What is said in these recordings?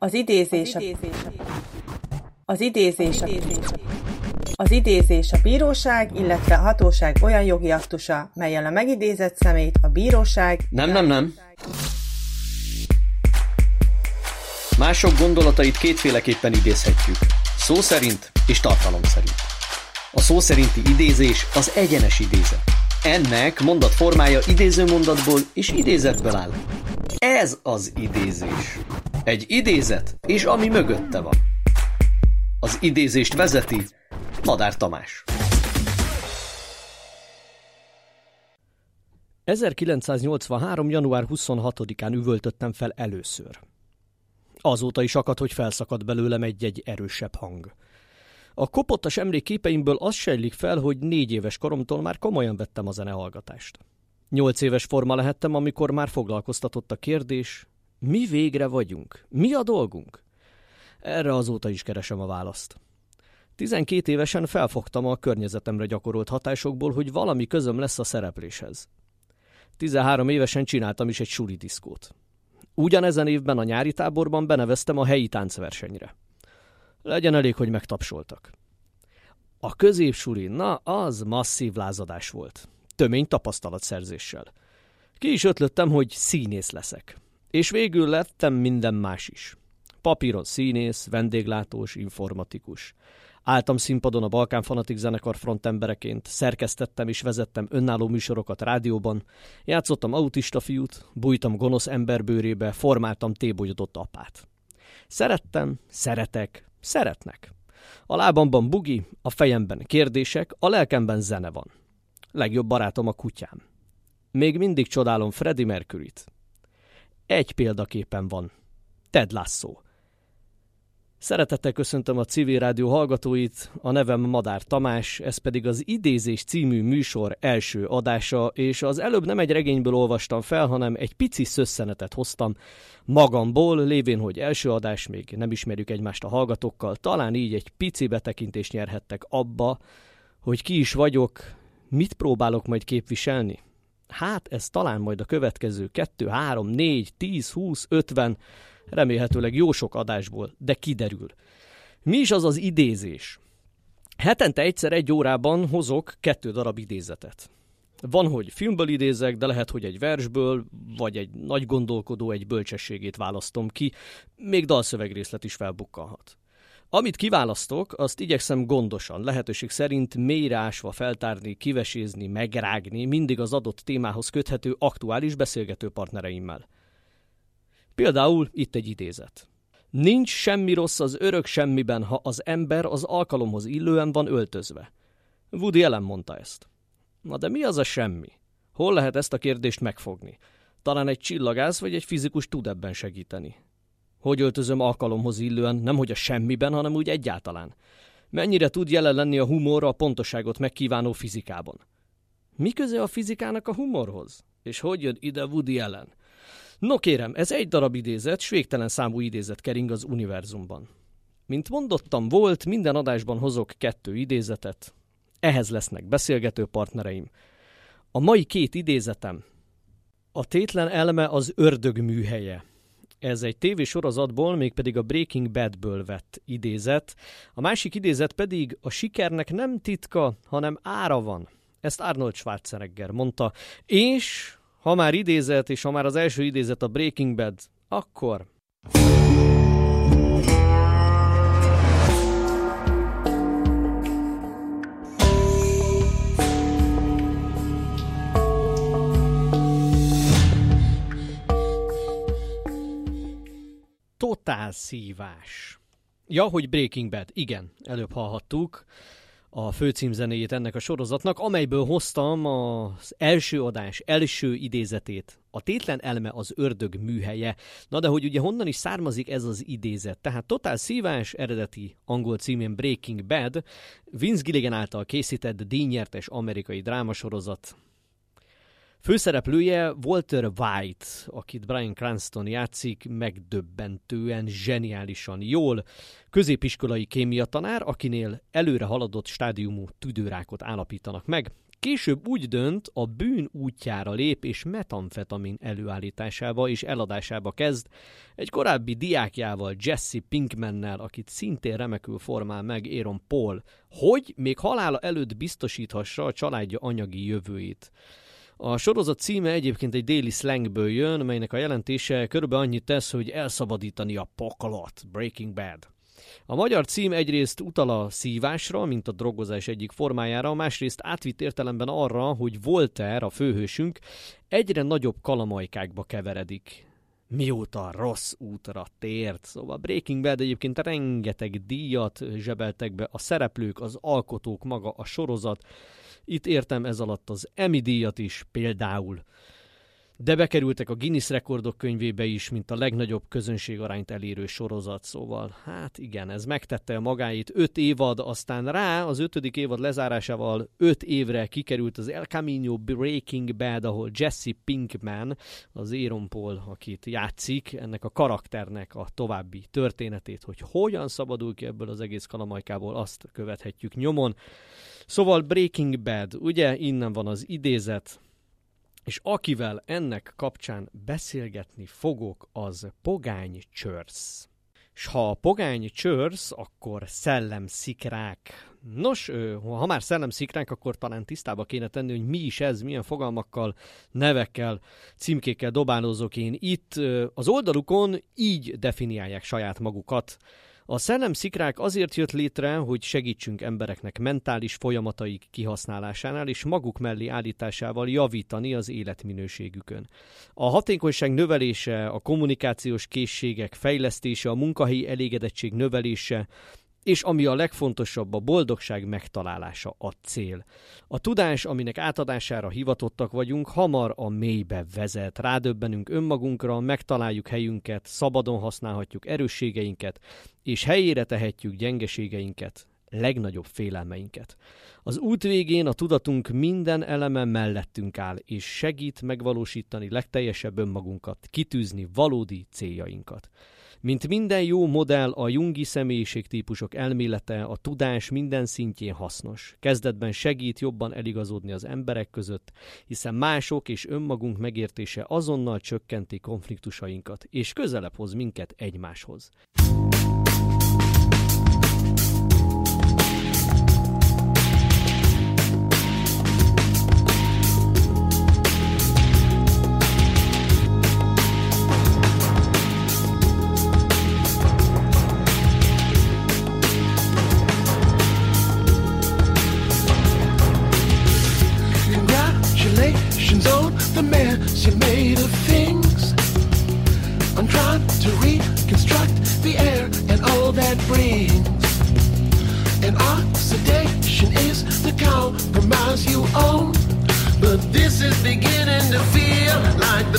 Az idézés a... Az idézés a... Az idézés a bíróság, illetve a hatóság olyan jogi aktusa, melyel a megidézett szemét a bíróság... Nem, nem, nem. Mások gondolatait kétféleképpen idézhetjük. Szó szerint és tartalom szerint. A szó szerinti idézés az egyenes idézet. Ennek mondat formája idéző mondatból és idézetből áll. Ez az idézés. Egy idézet, és ami mögötte van. Az idézést vezeti Madár Tamás. 1983. január 26-án üvöltöttem fel először. Azóta is akadt, hogy felszakadt belőlem egy-egy erősebb hang. A kopottas emlékképeimből az sejlik fel, hogy négy éves koromtól már komolyan vettem a zenehallgatást. Nyolc éves forma lehettem, amikor már foglalkoztatott a kérdés, mi végre vagyunk? Mi a dolgunk? Erre azóta is keresem a választ. Tizenkét évesen felfogtam a környezetemre gyakorolt hatásokból, hogy valami közöm lesz a szerepléshez. Tizenhárom évesen csináltam is egy suli diszkót. Ugyanezen évben a nyári táborban beneveztem a helyi táncversenyre. Legyen elég, hogy megtapsoltak. A középsuli, na, az masszív lázadás volt. Tömény tapasztalatszerzéssel. Ki is ötlöttem, hogy színész leszek. És végül lettem minden más is. Papíron színész, vendéglátós, informatikus. Álltam színpadon a Balkán Fanatik zenekar frontembereként, szerkesztettem és vezettem önálló műsorokat rádióban, játszottam autista fiút, bújtam gonosz emberbőrébe, formáltam tébolyodott apát. Szerettem, szeretek, szeretnek. A lábamban bugi, a fejemben kérdések, a lelkemben zene van. Legjobb barátom a kutyám. Még mindig csodálom Freddie Mercury-t. Egy példaképen van. Ted Lasso. Szeretettel köszöntöm a civil rádió hallgatóit, a nevem Madár Tamás, ez pedig az Idézés című műsor első adása, és az előbb nem egy regényből olvastam fel, hanem egy pici szösszenetet hoztam magamból, lévén, hogy első adás, még nem ismerjük egymást a hallgatókkal, talán így egy pici betekintést nyerhettek abba, hogy ki is vagyok, mit próbálok majd képviselni. Hát ez talán majd a következő 2, 3, 4, 10, 20, 50, remélhetőleg jó sok adásból, de kiderül. Mi is az az idézés? Hetente egyszer egy órában hozok kettő darab idézetet. Van, hogy filmből idézek, de lehet, hogy egy versből, vagy egy nagy gondolkodó egy bölcsességét választom ki, még dalszövegrészlet is felbukkanhat. Amit kiválasztok, azt igyekszem gondosan, lehetőség szerint mélyreásva feltárni, kivesézni, megrágni, mindig az adott témához köthető aktuális beszélgető partnereimmel. Például itt egy idézet. Nincs semmi rossz az örök semmiben, ha az ember az alkalomhoz illően van öltözve. Woody Allen mondta ezt. Na de mi az a semmi? Hol lehet ezt a kérdést megfogni? Talán egy csillagász vagy egy fizikus tud ebben segíteni. Hogy öltözöm alkalomhoz illően, nem hogy a semmiben, hanem úgy egyáltalán. Mennyire tud jelen lenni a humor a pontoságot megkívánó fizikában? Mi köze a fizikának a humorhoz? És hogy jön ide Woody Allen? No kérem, ez egy darab idézet, s végtelen számú idézet kering az univerzumban. Mint mondottam, volt, minden adásban hozok kettő idézetet. Ehhez lesznek beszélgető partnereim. A mai két idézetem. A tétlen elme az ördög műhelye. Ez egy tévésorozatból, mégpedig a Breaking Badből vett idézet. A másik idézet pedig a sikernek nem titka, hanem ára van. Ezt Arnold Schwarzenegger mondta. És ha már idézet, és ha már az első idézet a Breaking Bad, akkor... Totál szívás. Ja, hogy Breaking Bad, igen, előbb hallhattuk a főcímzenéjét ennek a sorozatnak, amelyből hoztam az első adás első idézetét. A tétlen elme az ördög műhelye. Na de hogy ugye honnan is származik ez az idézet? Tehát totál szívás, eredeti angol címén Breaking Bad, Vince Gilligan által készített díjnyertes amerikai drámasorozat, Főszereplője Walter White, akit Brian Cranston játszik megdöbbentően, zseniálisan jól. Középiskolai kémia tanár, akinél előre haladott stádiumú tüdőrákot állapítanak meg. Később úgy dönt, a bűn útjára lép és metamfetamin előállításába és eladásába kezd, egy korábbi diákjával, Jesse Pinkmannel, akit szintén remekül formál meg Aaron Paul, hogy még halála előtt biztosíthassa a családja anyagi jövőjét. A sorozat címe egyébként egy déli slangből jön, melynek a jelentése körülbelül annyit tesz, hogy elszabadítani a pokolot, Breaking Bad. A magyar cím egyrészt utal a szívásra, mint a drogozás egyik formájára, másrészt átvitt értelemben arra, hogy Voltaire, a főhősünk, egyre nagyobb kalamajkákba keveredik. Mióta rossz útra tért. Szóval Breaking Bad egyébként rengeteg díjat zsebeltek be a szereplők, az alkotók, maga a sorozat. Itt értem ez alatt az Emmy díjat is például de bekerültek a Guinness rekordok könyvébe is, mint a legnagyobb közönségarányt elérő sorozat, szóval hát igen, ez megtette a magáit öt évad, aztán rá az ötödik évad lezárásával öt évre kikerült az El Camino Breaking Bad, ahol Jesse Pinkman, az Aaron Paul, akit játszik, ennek a karakternek a további történetét, hogy hogyan szabadul ki ebből az egész kalamajkából, azt követhetjük nyomon. Szóval Breaking Bad, ugye innen van az idézet, és akivel ennek kapcsán beszélgetni fogok, az Pogány Csörsz. És ha Pogány Csörsz, akkor szellemszikrák. Nos, ha már szellemszikrák, akkor talán tisztába kéne tenni, hogy mi is ez, milyen fogalmakkal, nevekkel, címkékkel dobálózok én itt. Az oldalukon így definiálják saját magukat. A szellemszikrák azért jött létre, hogy segítsünk embereknek mentális folyamataik kihasználásánál és maguk mellé állításával javítani az életminőségükön. A hatékonyság növelése, a kommunikációs készségek fejlesztése, a munkahelyi elégedettség növelése, és ami a legfontosabb, a boldogság megtalálása a cél. A tudás, aminek átadására hivatottak vagyunk, hamar a mélybe vezet. Rádöbbenünk önmagunkra, megtaláljuk helyünket, szabadon használhatjuk erősségeinket, és helyére tehetjük gyengeségeinket, legnagyobb félelmeinket. Az út végén a tudatunk minden eleme mellettünk áll, és segít megvalósítani legteljesebb önmagunkat, kitűzni valódi céljainkat. Mint minden jó modell, a jungi személyiségtípusok elmélete a tudás minden szintjén hasznos. Kezdetben segít jobban eligazodni az emberek között, hiszen mások és önmagunk megértése azonnal csökkenti konfliktusainkat, és közelebb hoz minket egymáshoz. And oxidation is the compromise you own. But this is beginning to feel like the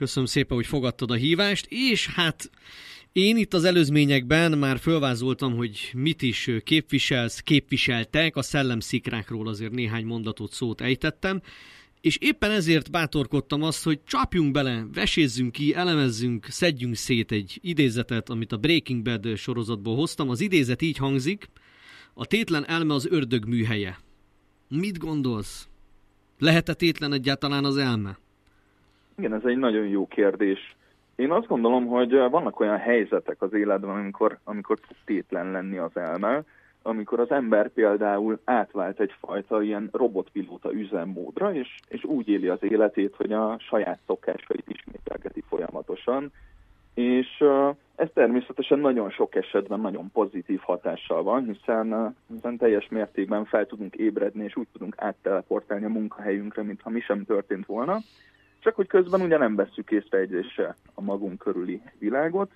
Köszönöm szépen, hogy fogadtad a hívást, és hát én itt az előzményekben már fölvázoltam, hogy mit is képviselsz, képviseltek, a szellemszikrákról azért néhány mondatot szót ejtettem, és éppen ezért bátorkodtam azt, hogy csapjunk bele, vesézzünk ki, elemezzünk, szedjünk szét egy idézetet, amit a Breaking Bad sorozatból hoztam. Az idézet így hangzik, a tétlen elme az ördög műhelye. Mit gondolsz? Lehet-e tétlen egyáltalán az elme? Igen, ez egy nagyon jó kérdés. Én azt gondolom, hogy vannak olyan helyzetek az életben, amikor, amikor tétlen lenni az elme, amikor az ember például átvált egyfajta ilyen robotpilóta üzemmódra, és, és úgy éli az életét, hogy a saját szokásait ismételgeti folyamatosan, és uh, ez természetesen nagyon sok esetben nagyon pozitív hatással van, hiszen, uh, hiszen teljes mértékben fel tudunk ébredni, és úgy tudunk átteleportálni a munkahelyünkre, mintha mi sem történt volna, csak hogy közben ugye nem vesszük észre egyre a magunk körüli világot,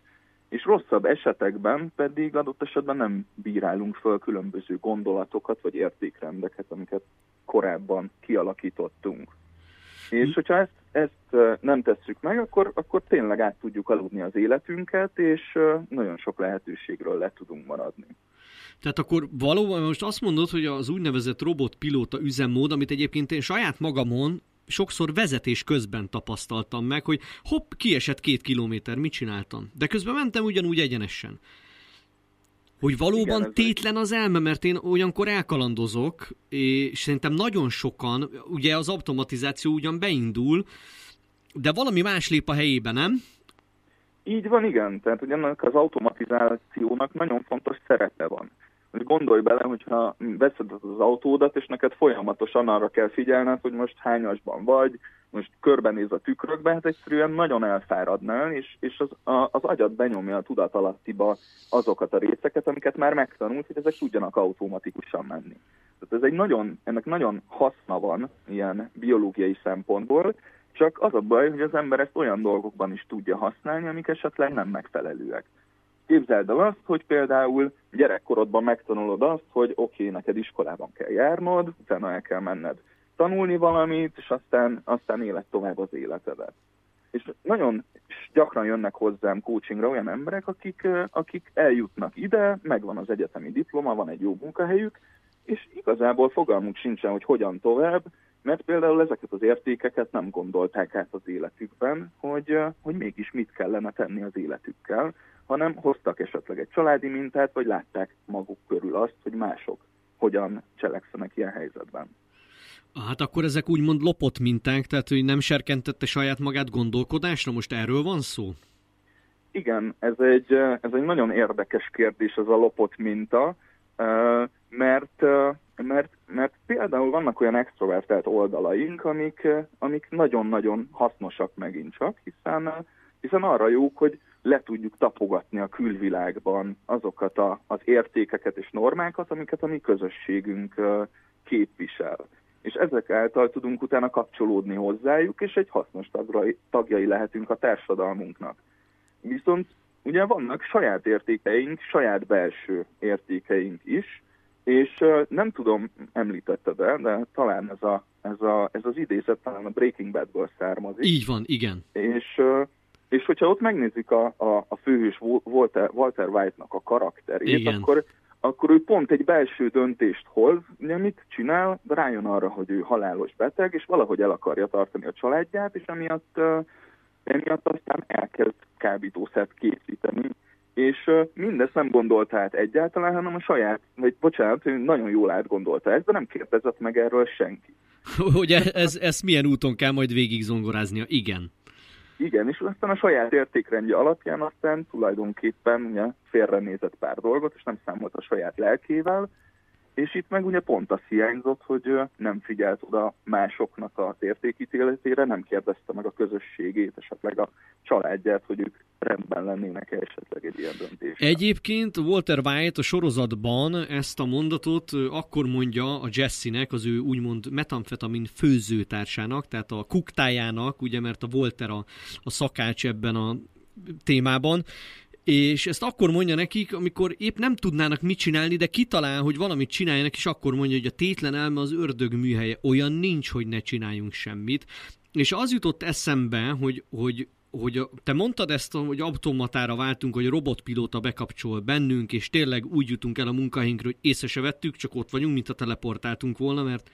és rosszabb esetekben pedig adott esetben nem bírálunk föl különböző gondolatokat vagy értékrendeket, amiket korábban kialakítottunk. És hogyha ezt, ezt nem tesszük meg, akkor, akkor tényleg át tudjuk aludni az életünket, és nagyon sok lehetőségről le tudunk maradni. Tehát akkor valóban most azt mondod, hogy az úgynevezett robotpilóta üzemmód, amit egyébként én saját magamon sokszor vezetés közben tapasztaltam meg, hogy hopp, kiesett két kilométer, mit csináltam? De közben mentem ugyanúgy egyenesen. Hogy valóban Igen, tétlen az elme, mert én olyankor elkalandozok, és szerintem nagyon sokan, ugye az automatizáció ugyan beindul, de valami más lép a helyébe, nem? Így van, igen. Tehát ennek az automatizációnak nagyon fontos szerepe van. Gondolj bele, hogyha veszed az autódat, és neked folyamatosan arra kell figyelned, hogy most hányasban vagy, most körbenéz a tükrökbe, hát egyszerűen nagyon elfáradnál, és, és az, a, az agyad benyomja a tudatalattiba azokat a részeket, amiket már megtanult, hogy ezek tudjanak automatikusan menni. Tehát ez egy nagyon, ennek nagyon haszna van ilyen biológiai szempontból, csak az a baj, hogy az ember ezt olyan dolgokban is tudja használni, amik esetleg nem megfelelőek. Képzeld el azt, hogy például gyerekkorodban megtanulod azt, hogy oké, okay, neked iskolában kell járnod, utána el kell menned tanulni valamit, és aztán, aztán élet tovább az életedet. És nagyon gyakran jönnek hozzám coachingra olyan emberek, akik, akik eljutnak ide, megvan az egyetemi diploma, van egy jó munkahelyük, és igazából fogalmuk sincsen, hogy hogyan tovább, mert például ezeket az értékeket nem gondolták át az életükben, hogy, hogy mégis mit kellene tenni az életükkel, hanem hoztak esetleg egy családi mintát, vagy látták maguk körül azt, hogy mások hogyan cselekszenek ilyen helyzetben. Hát akkor ezek úgymond lopott minták, tehát hogy nem serkentette saját magát gondolkodásra? Most erről van szó? Igen, ez egy, ez egy nagyon érdekes kérdés, ez a lopott minta, mert, mert, mert például vannak olyan extrovertált oldalaink, amik, amik nagyon-nagyon hasznosak megint csak, hiszen, hiszen arra jók, hogy le tudjuk tapogatni a külvilágban azokat a, az értékeket és normákat, amiket a mi közösségünk képvisel. És ezek által tudunk utána kapcsolódni hozzájuk, és egy hasznos tagjai, lehetünk a társadalmunknak. Viszont ugye vannak saját értékeink, saját belső értékeink is, és nem tudom, említetted el, de talán ez, a, ez, a, ez az idézet talán a Breaking Badből származik. Így van, igen. És és hogyha ott megnézzük a, a, a főhős Walter, Walter White-nak a karakterét, Igen. akkor, akkor ő pont egy belső döntést hoz, ugye mit csinál, rájön arra, hogy ő halálos beteg, és valahogy el akarja tartani a családját, és emiatt, emiatt aztán elkezd kábítószert készíteni, és mindezt nem gondolta át egyáltalán, hanem a saját, vagy bocsánat, ő nagyon jól átgondolta ezt, de nem kérdezett meg erről senki. Hogy ez, ez milyen úton kell majd végig zongoráznia? Igen. Igen, és aztán a saját értékrendje alapján aztán tulajdonképpen ugye, félrenézett pár dolgot, és nem számolt a saját lelkével, és itt meg ugye pont az hiányzott, hogy nem figyelt oda másoknak az értékítéletére, nem kérdezte meg a közösségét, esetleg a családját, hogy ők rendben lennének -e esetleg egy ilyen döntés. Egyébként Walter White a sorozatban ezt a mondatot akkor mondja a Jesse-nek, az ő úgymond metamfetamin főzőtársának, tehát a kuktájának, ugye mert a Walter a, a szakács ebben a témában, és ezt akkor mondja nekik, amikor épp nem tudnának mit csinálni, de kitalál, hogy valamit csináljanak, és akkor mondja, hogy a tétlen elme az ördög műhelye. Olyan nincs, hogy ne csináljunk semmit. És az jutott eszembe, hogy, hogy hogy te mondtad ezt, hogy automatára váltunk, hogy a robotpilóta bekapcsol bennünk, és tényleg úgy jutunk el a munkahelyünkre, hogy észre se vettük, csak ott vagyunk, mint a teleportáltunk volna, mert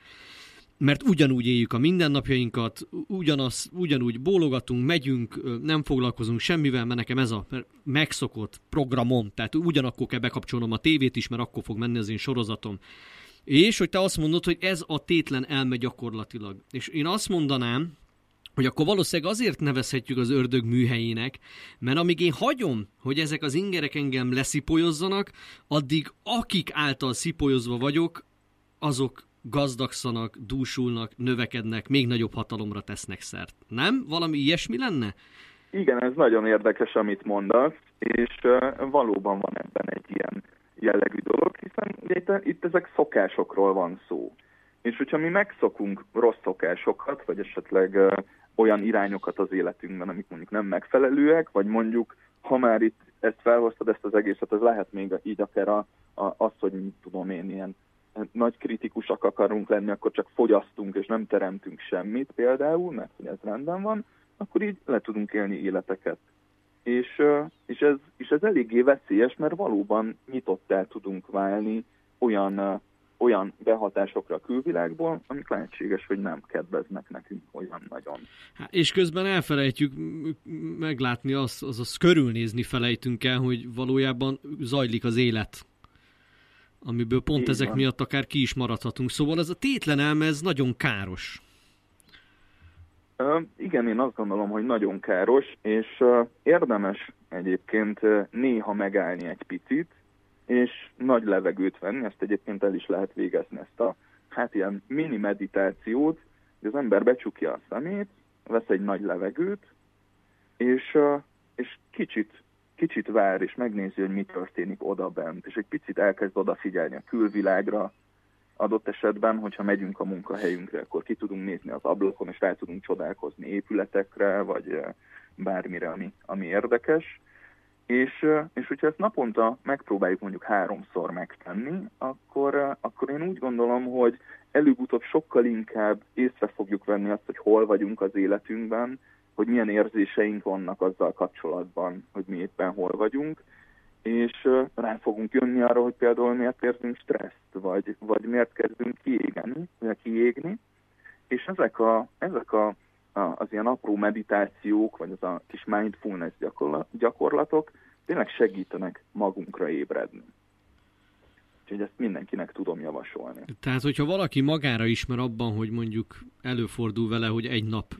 mert ugyanúgy éljük a mindennapjainkat, ugyanaz, ugyanúgy bólogatunk, megyünk, nem foglalkozunk semmivel, mert nekem ez a megszokott programom, tehát ugyanakkor kell bekapcsolnom a tévét is, mert akkor fog menni az én sorozatom. És hogy te azt mondod, hogy ez a tétlen elme gyakorlatilag. És én azt mondanám, hogy akkor valószínűleg azért nevezhetjük az ördög műhelyének, mert amíg én hagyom, hogy ezek az ingerek engem leszipolyozzanak, addig akik által szipolyozva vagyok, azok gazdagszanak, dúsulnak, növekednek, még nagyobb hatalomra tesznek szert. Nem? Valami ilyesmi lenne? Igen, ez nagyon érdekes, amit mondasz, és valóban van ebben egy ilyen jellegű dolog, hiszen itt, itt ezek szokásokról van szó. És hogyha mi megszokunk rossz szokásokat, vagy esetleg olyan irányokat az életünkben, amik mondjuk nem megfelelőek, vagy mondjuk, ha már itt ezt felhoztad, ezt az egészet, az lehet még így akár a, a, az, hogy mit tudom én, ilyen nagy kritikusak akarunk lenni, akkor csak fogyasztunk és nem teremtünk semmit például, mert hogy ez rendben van, akkor így le tudunk élni életeket. És, és, ez, és ez eléggé veszélyes, mert valóban el tudunk válni olyan, olyan behatásokra a külvilágból, amik lehetséges, hogy nem kedveznek nekünk olyan nagyon. Há, és közben elfelejtjük meglátni azt, azaz körülnézni felejtünk el, hogy valójában zajlik az élet amiből pont Így ezek van. miatt akár ki is maradhatunk. Szóval ez a tétlen elme, ez nagyon káros. Uh, igen, én azt gondolom, hogy nagyon káros, és uh, érdemes egyébként uh, néha megállni egy picit, és nagy levegőt venni, ezt egyébként el is lehet végezni, ezt a hát ilyen mini meditációt, hogy az ember becsukja a szemét, vesz egy nagy levegőt, és, és kicsit kicsit vár és megnézi, hogy mi történik oda bent, és egy picit elkezd odafigyelni a külvilágra, adott esetben, hogyha megyünk a munkahelyünkre, akkor ki tudunk nézni az ablakon, és rá tudunk csodálkozni épületekre, vagy bármire, ami, ami érdekes. És, és hogyha ezt naponta megpróbáljuk mondjuk háromszor megtenni, akkor, akkor én úgy gondolom, hogy előbb-utóbb sokkal inkább észre fogjuk venni azt, hogy hol vagyunk az életünkben, hogy milyen érzéseink vannak azzal kapcsolatban, hogy mi éppen hol vagyunk, és rá fogunk jönni arra, hogy például miért érzünk stresszt, vagy, vagy miért kezdünk kiégeni, vagy kiégni, és ezek, a, ezek a, a, az ilyen apró meditációk, vagy az a kis mindfulness gyakorlatok tényleg segítenek magunkra ébredni. Úgyhogy ezt mindenkinek tudom javasolni. Tehát, hogyha valaki magára ismer abban, hogy mondjuk előfordul vele, hogy egy nap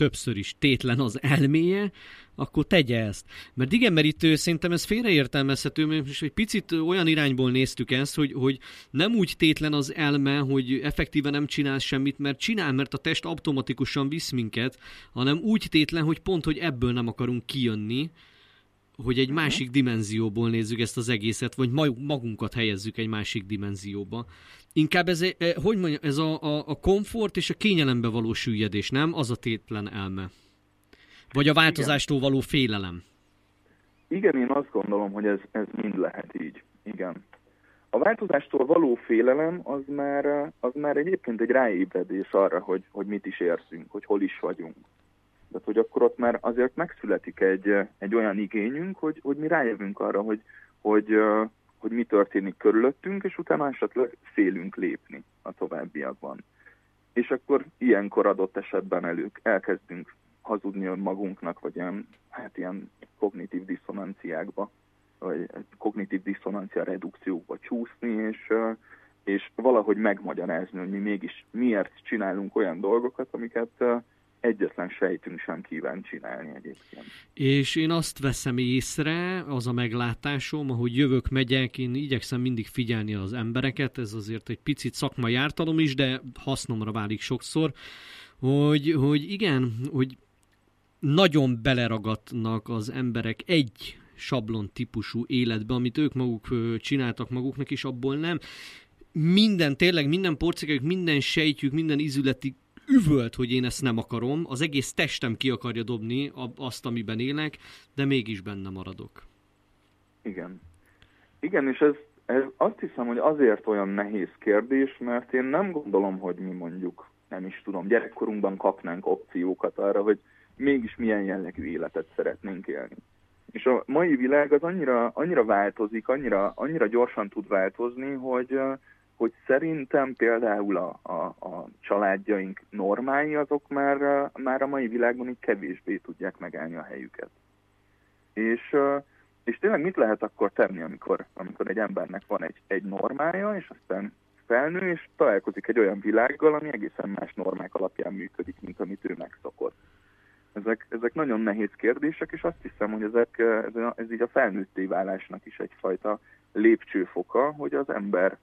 többször is tétlen az elméje, akkor tegye ezt. Mert igen, mert itt szerintem ez félreértelmezhető, és egy picit olyan irányból néztük ezt, hogy, hogy nem úgy tétlen az elme, hogy effektíven nem csinál semmit, mert csinál, mert a test automatikusan visz minket, hanem úgy tétlen, hogy pont, hogy ebből nem akarunk kijönni, hogy egy másik dimenzióból nézzük ezt az egészet, vagy magunkat helyezzük egy másik dimenzióba. Inkább ez, eh, hogy mondja, ez a, a, a komfort és a kényelembe való süllyedés, nem? Az a tétlen elme. Vagy a változástól Igen. való félelem. Igen, én azt gondolom, hogy ez, ez mind lehet így. Igen. A változástól való félelem az már, az már egyébként egy ráébredés arra, hogy, hogy mit is érzünk, hogy hol is vagyunk. Tehát, hogy akkor ott már azért megszületik egy, egy olyan igényünk, hogy, hogy mi rájövünk arra, hogy, hogy, hogy mi történik körülöttünk, és utána esetleg félünk lépni a továbbiakban. És akkor ilyenkor adott esetben elők elkezdünk hazudni önmagunknak, vagy ilyen, hát ilyen kognitív diszonanciákba, vagy kognitív diszonancia redukciókba csúszni, és, és valahogy megmagyarázni, hogy mi mégis miért csinálunk olyan dolgokat, amiket egyetlen sejtünk sem kíván csinálni egyébként. És én azt veszem észre, az a meglátásom, ahogy jövök, megyek, én igyekszem mindig figyelni az embereket, ez azért egy picit szakmai ártalom is, de hasznomra válik sokszor, hogy, hogy igen, hogy nagyon beleragadnak az emberek egy sablon típusú életbe, amit ők maguk csináltak maguknak, és abból nem minden, tényleg minden porcikajük, minden sejtjük, minden izületi üvölt, hogy én ezt nem akarom, az egész testem ki akarja dobni azt, amiben élek, de mégis benne maradok. Igen. Igen, és ez, ez azt hiszem, hogy azért olyan nehéz kérdés, mert én nem gondolom, hogy mi mondjuk, nem is tudom, gyerekkorunkban kapnánk opciókat arra, hogy mégis milyen jellegű életet szeretnénk élni. És a mai világ az annyira, annyira változik, annyira, annyira gyorsan tud változni, hogy, hogy szerintem például a, a, a családjaink normái azok már, már a mai világban így kevésbé tudják megállni a helyüket. És, és tényleg mit lehet akkor tenni, amikor, amikor egy embernek van egy, egy normája, és aztán felnő, és találkozik egy olyan világgal, ami egészen más normák alapján működik, mint amit ő megszokott. Ezek, ezek nagyon nehéz kérdések, és azt hiszem, hogy ezek, ez, ez így a felnőtté válásnak is egyfajta lépcsőfoka, hogy az ember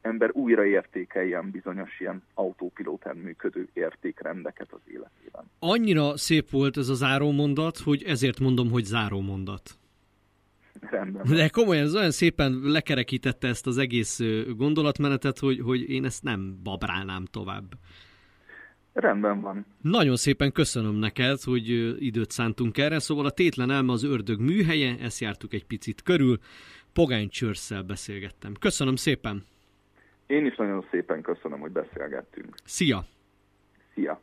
ember újra értékeljen bizonyos ilyen autópilótán működő értékrendeket az életében. Annyira szép volt ez a zárómondat, hogy ezért mondom, hogy zárómondat. Rendben. De komolyan, ez olyan szépen lekerekítette ezt az egész gondolatmenetet, hogy, hogy én ezt nem babrálnám tovább. Rendben van. Nagyon szépen köszönöm neked, hogy időt szántunk erre, szóval a tétlen elme az ördög műhelye, ezt jártuk egy picit körül, Pogány Csörsszel beszélgettem. Köszönöm szépen! Én is nagyon szépen köszönöm, hogy beszélgettünk. Szia! Szia!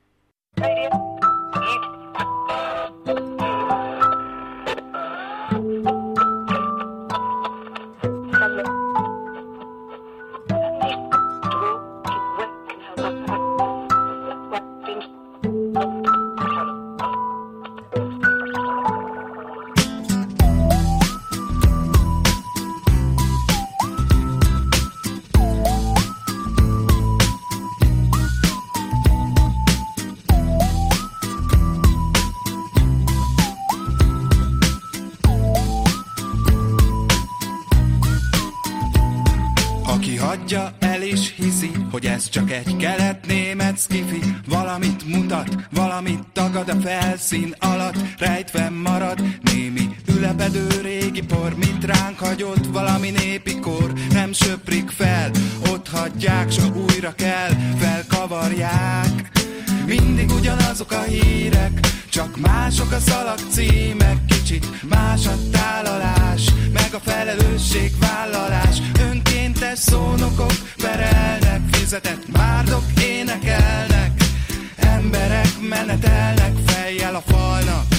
Csak egy kelet-német skifi Valamit mutat, valamit tagad a felszín alatt. Rejtve marad némi ülepedő régi por Mit ránk hagyott valami népi kor. Nem söprik fel, ott hagyják, s újra kell Felkavarják. Mindig ugyanazok a hírek, csak mások a szalag címek, kicsit más a tálalás, meg a felelősségvállalás. Önkéntes szónokok perelnek, fizetett márdok énekelnek, emberek menetelnek fejjel a falnak,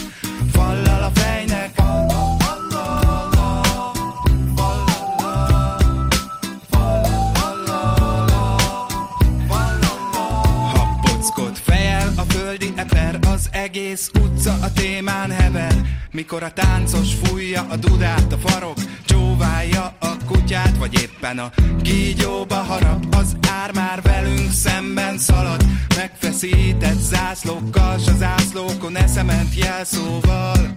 utca a témán hever Mikor a táncos fújja a dudát a farok Csóválja a kutyát Vagy éppen a kígyóba harap Az ár már velünk szemben szalad. Megfeszített zászlókkal S a zászlókon eszement jelszóval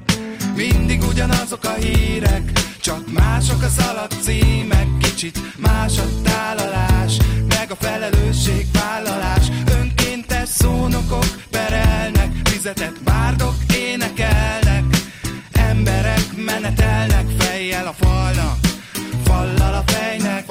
mindig ugyanazok a hírek Csak mások a szalag címek Kicsit más a tálalás Meg a felelősségvállalás. Önkéntes szónokok perelnek Fizetett bárdok énekelnek. Emberek menetelnek Fejjel a falnak. Fallal a fejnek.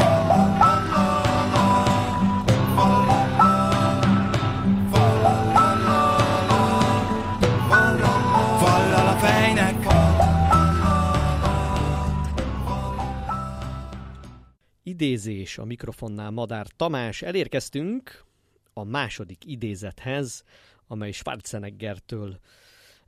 Idézés a mikrofonnál Madár Tamás. Elérkeztünk a második idézethez, amely Schwarzeneggertől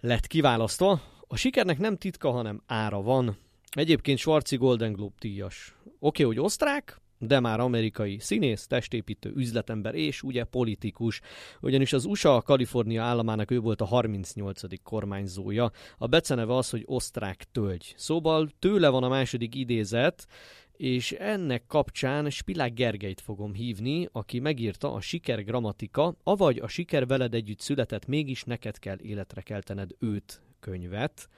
lett kiválasztva. A sikernek nem titka, hanem ára van. Egyébként Schwarzi Golden Globe díjas. Oké, okay, hogy osztrák, de már amerikai színész, testépítő, üzletember és ugye politikus, ugyanis az USA Kalifornia államának ő volt a 38. kormányzója. A beceneve az, hogy osztrák tölgy. Szóval tőle van a második idézet, és ennek kapcsán Spilák Gergelyt fogom hívni, aki megírta a Siker Grammatika, avagy a Siker veled együtt született, mégis neked kell életre keltened őt könyvet,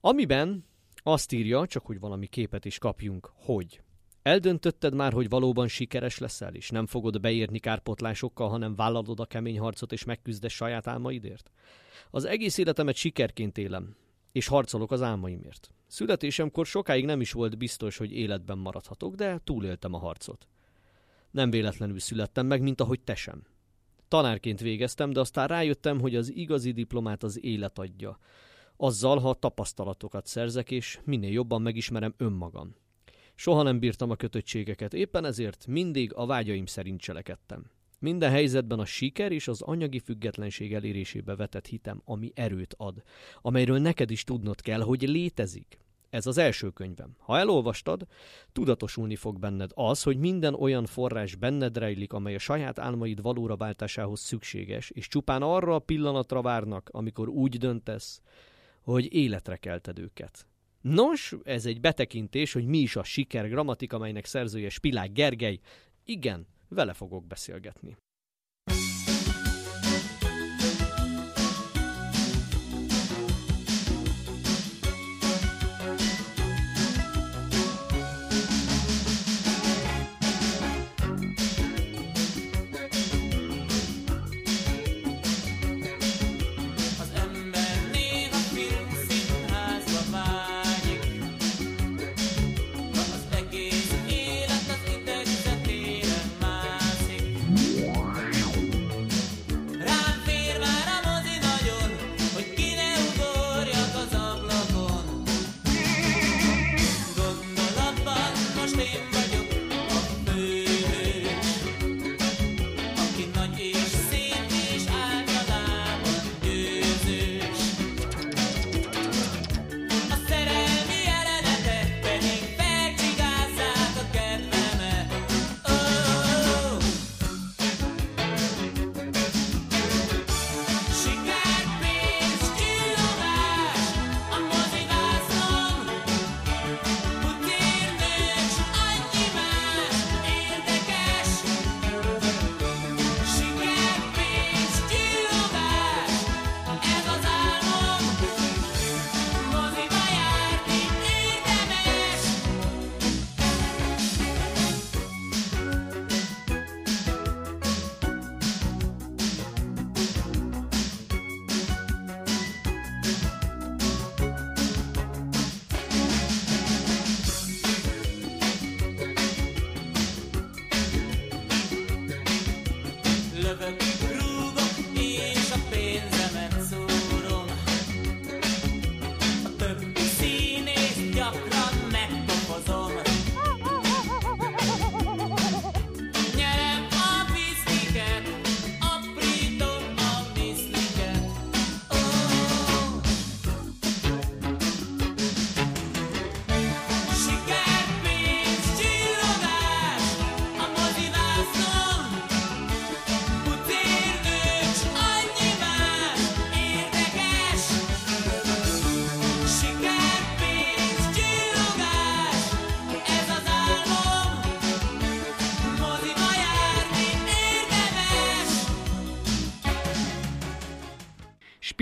amiben azt írja, csak hogy valami képet is kapjunk, hogy Eldöntötted már, hogy valóban sikeres leszel, és nem fogod beérni kárpotlásokkal, hanem vállalod a kemény harcot, és megküzdesz saját álmaidért? Az egész életemet sikerként élem, és harcolok az álmaimért. Születésemkor sokáig nem is volt biztos, hogy életben maradhatok, de túléltem a harcot. Nem véletlenül születtem meg, mint ahogy te sem. Tanárként végeztem, de aztán rájöttem, hogy az igazi diplomát az élet adja. Azzal, ha tapasztalatokat szerzek, és minél jobban megismerem önmagam. Soha nem bírtam a kötöttségeket, éppen ezért mindig a vágyaim szerint cselekedtem. Minden helyzetben a siker és az anyagi függetlenség elérésébe vetett hitem, ami erőt ad, amelyről neked is tudnod kell, hogy létezik. Ez az első könyvem. Ha elolvastad, tudatosulni fog benned az, hogy minden olyan forrás benned rejlik, amely a saját álmaid valóra váltásához szükséges, és csupán arra a pillanatra várnak, amikor úgy döntesz, hogy életre kelted őket. Nos, ez egy betekintés, hogy mi is a siker grammatika, amelynek szerzője Spilák Gergely. Igen, vele fogok beszélgetni.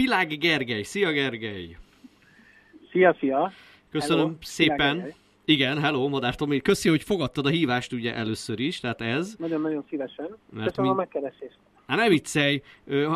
Világi Gergely. Szia Gergely! Szia, szia! Köszönöm hello. szépen. Igen, hello, Madár Tomi. Köszi, hogy fogadtad a hívást ugye először is, tehát ez. Nagyon-nagyon szívesen. Mert Köszönöm mi... a megkeresést. Hát ne viccelj,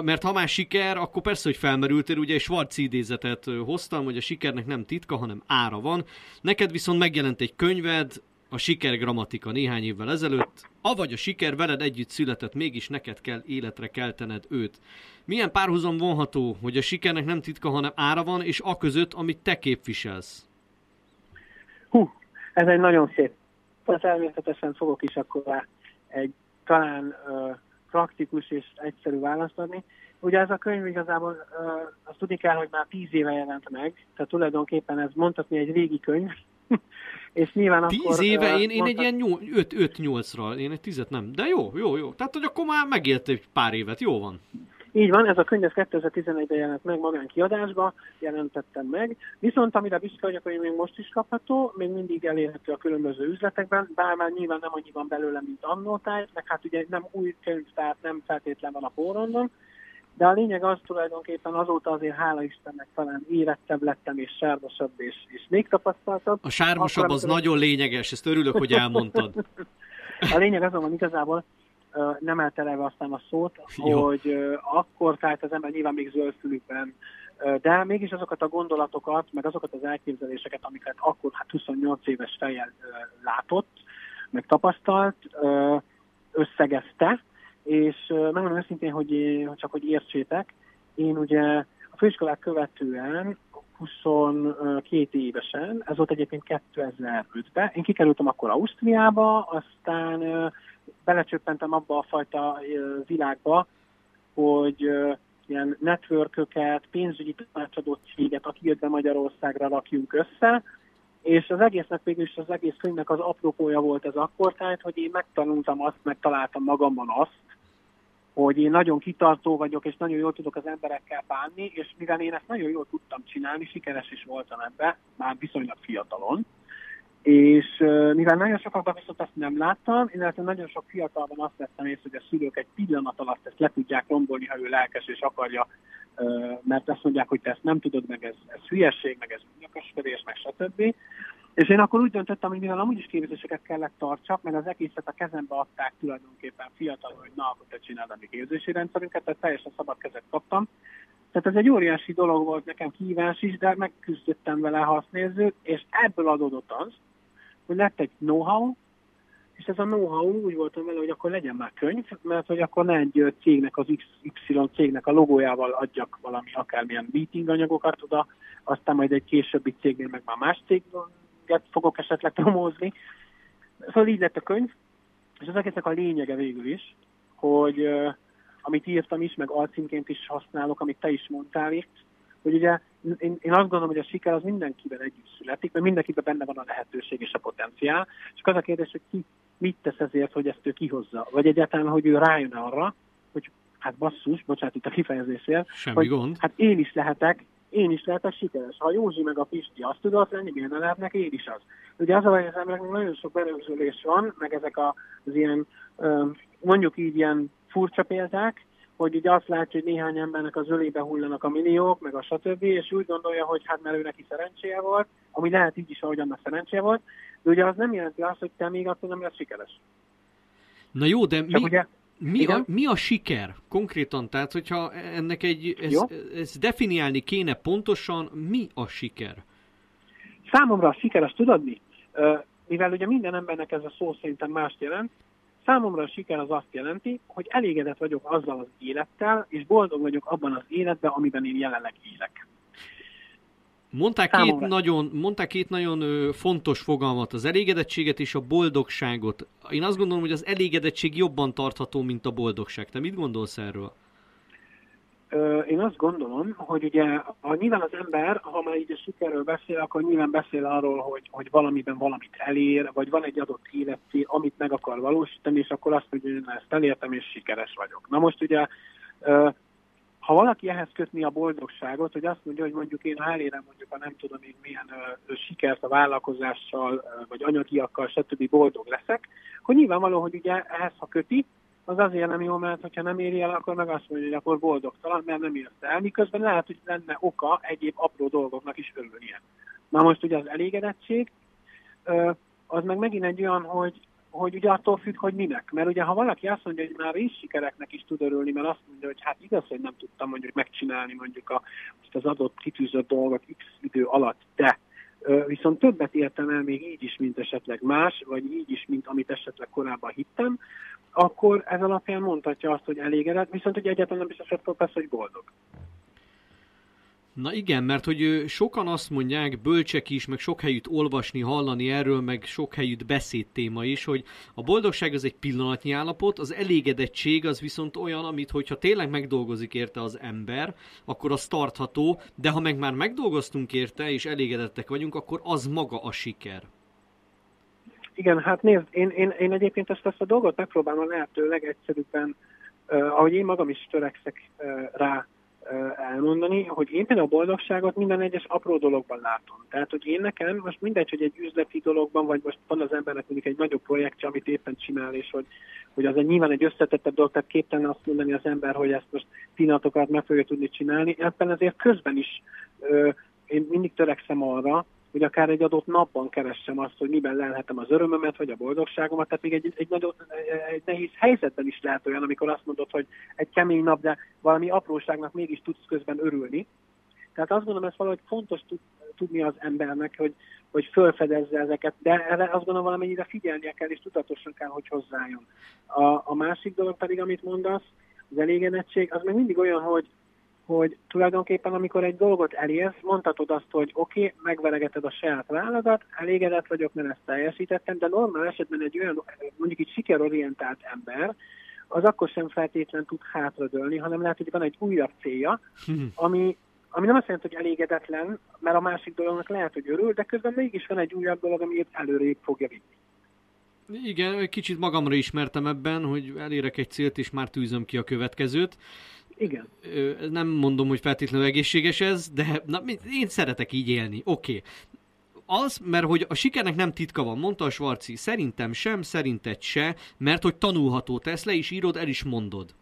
mert ha már siker, akkor persze, hogy felmerültél, ugye egy Schwarz idézetet hoztam, hogy a sikernek nem titka, hanem ára van. Neked viszont megjelent egy könyved, a siker grammatika néhány évvel ezelőtt, avagy a siker veled együtt született, mégis neked kell életre keltened őt. Milyen párhuzam vonható, hogy a sikernek nem titka, hanem ára van, és a között, amit te képviselsz? Hú, ez egy nagyon szép. Természetesen fogok is akkor egy talán uh, praktikus és egyszerű választ adni. Ugye ez a könyv igazából, uh, azt tudni kell, hogy már tíz éve jelent meg, tehát tulajdonképpen ez mondhatni egy régi könyv, és nyilván Tíz akkor... éve? Én, én egy ilyen 5-8-ra, én egy tizet nem. De jó, jó, jó. Tehát, hogy akkor már megélt egy pár évet, jó van. Így van, ez a könyv 2011-ben jelent meg magán kiadásba, jelentettem meg. Viszont amire büszke vagyok, hogy még most is kapható, még mindig elérhető a különböző üzletekben, bár már nyilván nem annyi van belőle, mint annó meg hát ugye nem új könyv, tehát nem feltétlen van a forrondon, de a lényeg az tulajdonképpen azóta azért hála Istennek talán érettebb lettem, és sármosabb, és, és még tapasztaltabb. A sármosabb Akkor, az amikor... nagyon lényeges, ezt örülök, hogy elmondtad. a lényeg azon van igazából, nem elterelve aztán a szót, Jó. hogy akkor tehát az ember nyilván még zöldfülükben, de mégis azokat a gondolatokat, meg azokat az elképzeléseket, amiket akkor hát 28 éves fejjel látott, meg tapasztalt, összegezte, és megmondom őszintén, hogy, csak hogy értsétek, én ugye a főiskolát követően 22 évesen, ez volt egyébként 2005-ben, én kikerültem akkor Ausztriába, aztán belecsöppentem abba a fajta világba, hogy ilyen networköket, pénzügyi tanácsadó céget, aki jött be Magyarországra rakjunk össze, és az egésznek végül is az egész könyvnek az apropója volt ez akkor, tehát, hogy én megtanultam azt, megtaláltam magamban azt, hogy én nagyon kitartó vagyok, és nagyon jól tudok az emberekkel bánni, és mivel én ezt nagyon jól tudtam csinálni, sikeres is voltam ebbe, már viszonylag fiatalon, És mivel nagyon sokakban viszont ezt nem láttam, illetve nagyon sok fiatalban azt vettem észre, hogy a szülők egy pillanat alatt ezt le tudják rombolni, ha ő lelkes és akarja, mert azt mondják, hogy te ezt nem tudod, meg ez, ez hülyeség, meg ez nyakaskedés, meg stb. És én akkor úgy döntöttem, hogy mivel amúgy is képzéseket kellett tartsak, meg az egészet a kezembe adták tulajdonképpen fiatal, hogy na, akkor te csináld a mi képzési rendszerünket, tehát teljesen szabad kezet kaptam. Tehát ez egy óriási dolog volt nekem kívás is, de megküzdöttem vele, ha azt nézzük, és ebből adódott az, hogy lett egy know-how, és ez a know-how úgy voltam vele, hogy akkor legyen már könyv, mert hogy akkor ne egy cégnek, az XY cégnek a logójával adjak valami akármilyen meeting anyagokat oda, aztán majd egy későbbi cégnél meg már más céget fogok esetleg promózni. Szóval így lett a könyv, és az egésznek a lényege végül is, hogy amit írtam is, meg alcímként is használok, amit te is mondtál itt, hogy ugye én, én azt gondolom, hogy a siker az mindenkiben együtt születik, mert mindenkiben benne van a lehetőség és a potenciál, csak az a kérdés, hogy ki mit tesz ezért, hogy ezt ő kihozza, vagy egyáltalán, hogy ő rájön arra, hogy hát basszus, bocsánat itt a kifejezésért, Semmi hogy gond. hát én is lehetek, én is lehetek sikeres. Ha Józsi meg a Pisti azt tudott lenni, miért ne lehetnek én is az? Ugye az a hogy az embereknek nagyon sok berögzülés van, meg ezek az ilyen, mondjuk így ilyen furcsa példák, hogy ugye azt látja, hogy néhány embernek az ölébe hullanak a milliók, meg a stb., és úgy gondolja, hogy hát mert ő neki szerencséje volt, ami lehet így is, ahogy annak szerencséje volt, de ugye az nem jelenti azt, hogy te még attól nem lesz sikeres. Na jó, de mi, ugye, mi, a, mi a siker konkrétan? Tehát, hogyha ennek egy, ez, ez definiálni kéne pontosan, mi a siker? Számomra a siker, azt tudod mi? Mivel ugye minden embernek ez a szó szerintem mást jelent, Számomra a siker az azt jelenti, hogy elégedett vagyok azzal az élettel, és boldog vagyok abban az életben, amiben én jelenleg élek. Mondták két, nagyon, mondták két nagyon fontos fogalmat, az elégedettséget és a boldogságot. Én azt gondolom, hogy az elégedettség jobban tartható, mint a boldogság. Te mit gondolsz erről? Én azt gondolom, hogy ugye a, nyilván az ember, ha már így a sikerről beszél, akkor nyilván beszél arról, hogy, hogy valamiben valamit elér, vagy van egy adott életcél, amit meg akar valósítani, és akkor azt mondja, hogy én ezt elértem, és sikeres vagyok. Na most ugye, ha valaki ehhez kötni a boldogságot, hogy azt mondja, hogy mondjuk én ha elérem mondjuk a nem tudom én milyen sikert a vállalkozással, vagy anyagiakkal, stb. boldog leszek, akkor nyilvánvaló, hogy ugye ehhez ha köti, az azért nem jó, mert hogyha nem éri el, akkor meg azt mondja, hogy akkor boldogtalan, mert nem érte el. Miközben lehet, hogy lenne oka egyéb apró dolgoknak is örülnie. Na most ugye az elégedettség, az meg megint egy olyan, hogy, hogy ugye attól függ, hogy minek. Mert ugye ha valaki azt mondja, hogy már is sikereknek is tud örülni, mert azt mondja, hogy hát igaz, hogy nem tudtam mondjuk megcsinálni mondjuk a, most az adott kitűzött dolgot x idő alatt, de viszont többet értem el még így is, mint esetleg más, vagy így is, mint amit esetleg korábban hittem, akkor ez alapján mondhatja azt, hogy elégedett, viszont hogy egyáltalán nem biztos hogy persze, hogy boldog. Na igen, mert hogy sokan azt mondják, bölcsek is, meg sok helyütt olvasni, hallani erről, meg sok helyütt beszédtéma is, hogy a boldogság az egy pillanatnyi állapot, az elégedettség az viszont olyan, amit hogyha tényleg megdolgozik érte az ember, akkor az tartható, de ha meg már megdolgoztunk érte, és elégedettek vagyunk, akkor az maga a siker. Igen, hát nézd, én, én, én egyébként ezt, ezt a dolgot megpróbálom lehető legegyszerűbben, uh, ahogy én magam is törekszek uh, rá elmondani, hogy én például a boldogságot minden egyes apró dologban látom. Tehát, hogy én nekem most mindegy, hogy egy üzleti dologban, vagy most van az embernek mondjuk egy nagyobb projektje, amit éppen csinál, és hogy, hogy az egy nyilván egy összetettebb dolog, tehát képtelen azt mondani az ember, hogy ezt most pillanatokat meg fogja tudni csinálni. Ebben azért közben is uh, én mindig törekszem arra, hogy akár egy adott napban keressem azt, hogy miben lelhetem az örömömet, vagy a boldogságomat. Tehát még egy, egy, nagyon, egy nehéz helyzetben is lehet olyan, amikor azt mondod, hogy egy kemény nap, de valami apróságnak mégis tudsz közben örülni. Tehát azt gondolom, ez valahogy fontos tud, tudni az embernek, hogy, hogy felfedezze ezeket, de erre azt gondolom valamennyire figyelnie kell, és tudatosan kell, hogy hozzájön. A, a másik dolog pedig, amit mondasz, az elégedettség, az még mindig olyan, hogy hogy tulajdonképpen amikor egy dolgot elérsz, mondhatod azt, hogy oké, okay, megveregeted a saját válladat, elégedett vagyok, mert ezt teljesítettem, de normál esetben egy olyan, mondjuk egy sikerorientált ember, az akkor sem feltétlen tud hátradőlni, hanem lehet, hogy van egy újabb célja, ami, ami nem azt jelenti, hogy elégedetlen, mert a másik dolognak lehet, hogy örül, de közben mégis van egy újabb dolog, ami előrébb fogja vinni. Igen, egy kicsit magamra ismertem ebben, hogy elérek egy célt, és már tűzöm ki a következőt. Igen. Nem mondom, hogy feltétlenül egészséges ez, de na, én szeretek így élni. Oké. Okay az, mert hogy a sikernek nem titka van, mondta a Svarci, szerintem sem, szerinted se, mert hogy tanulható, te ezt le is írod, el is mondod.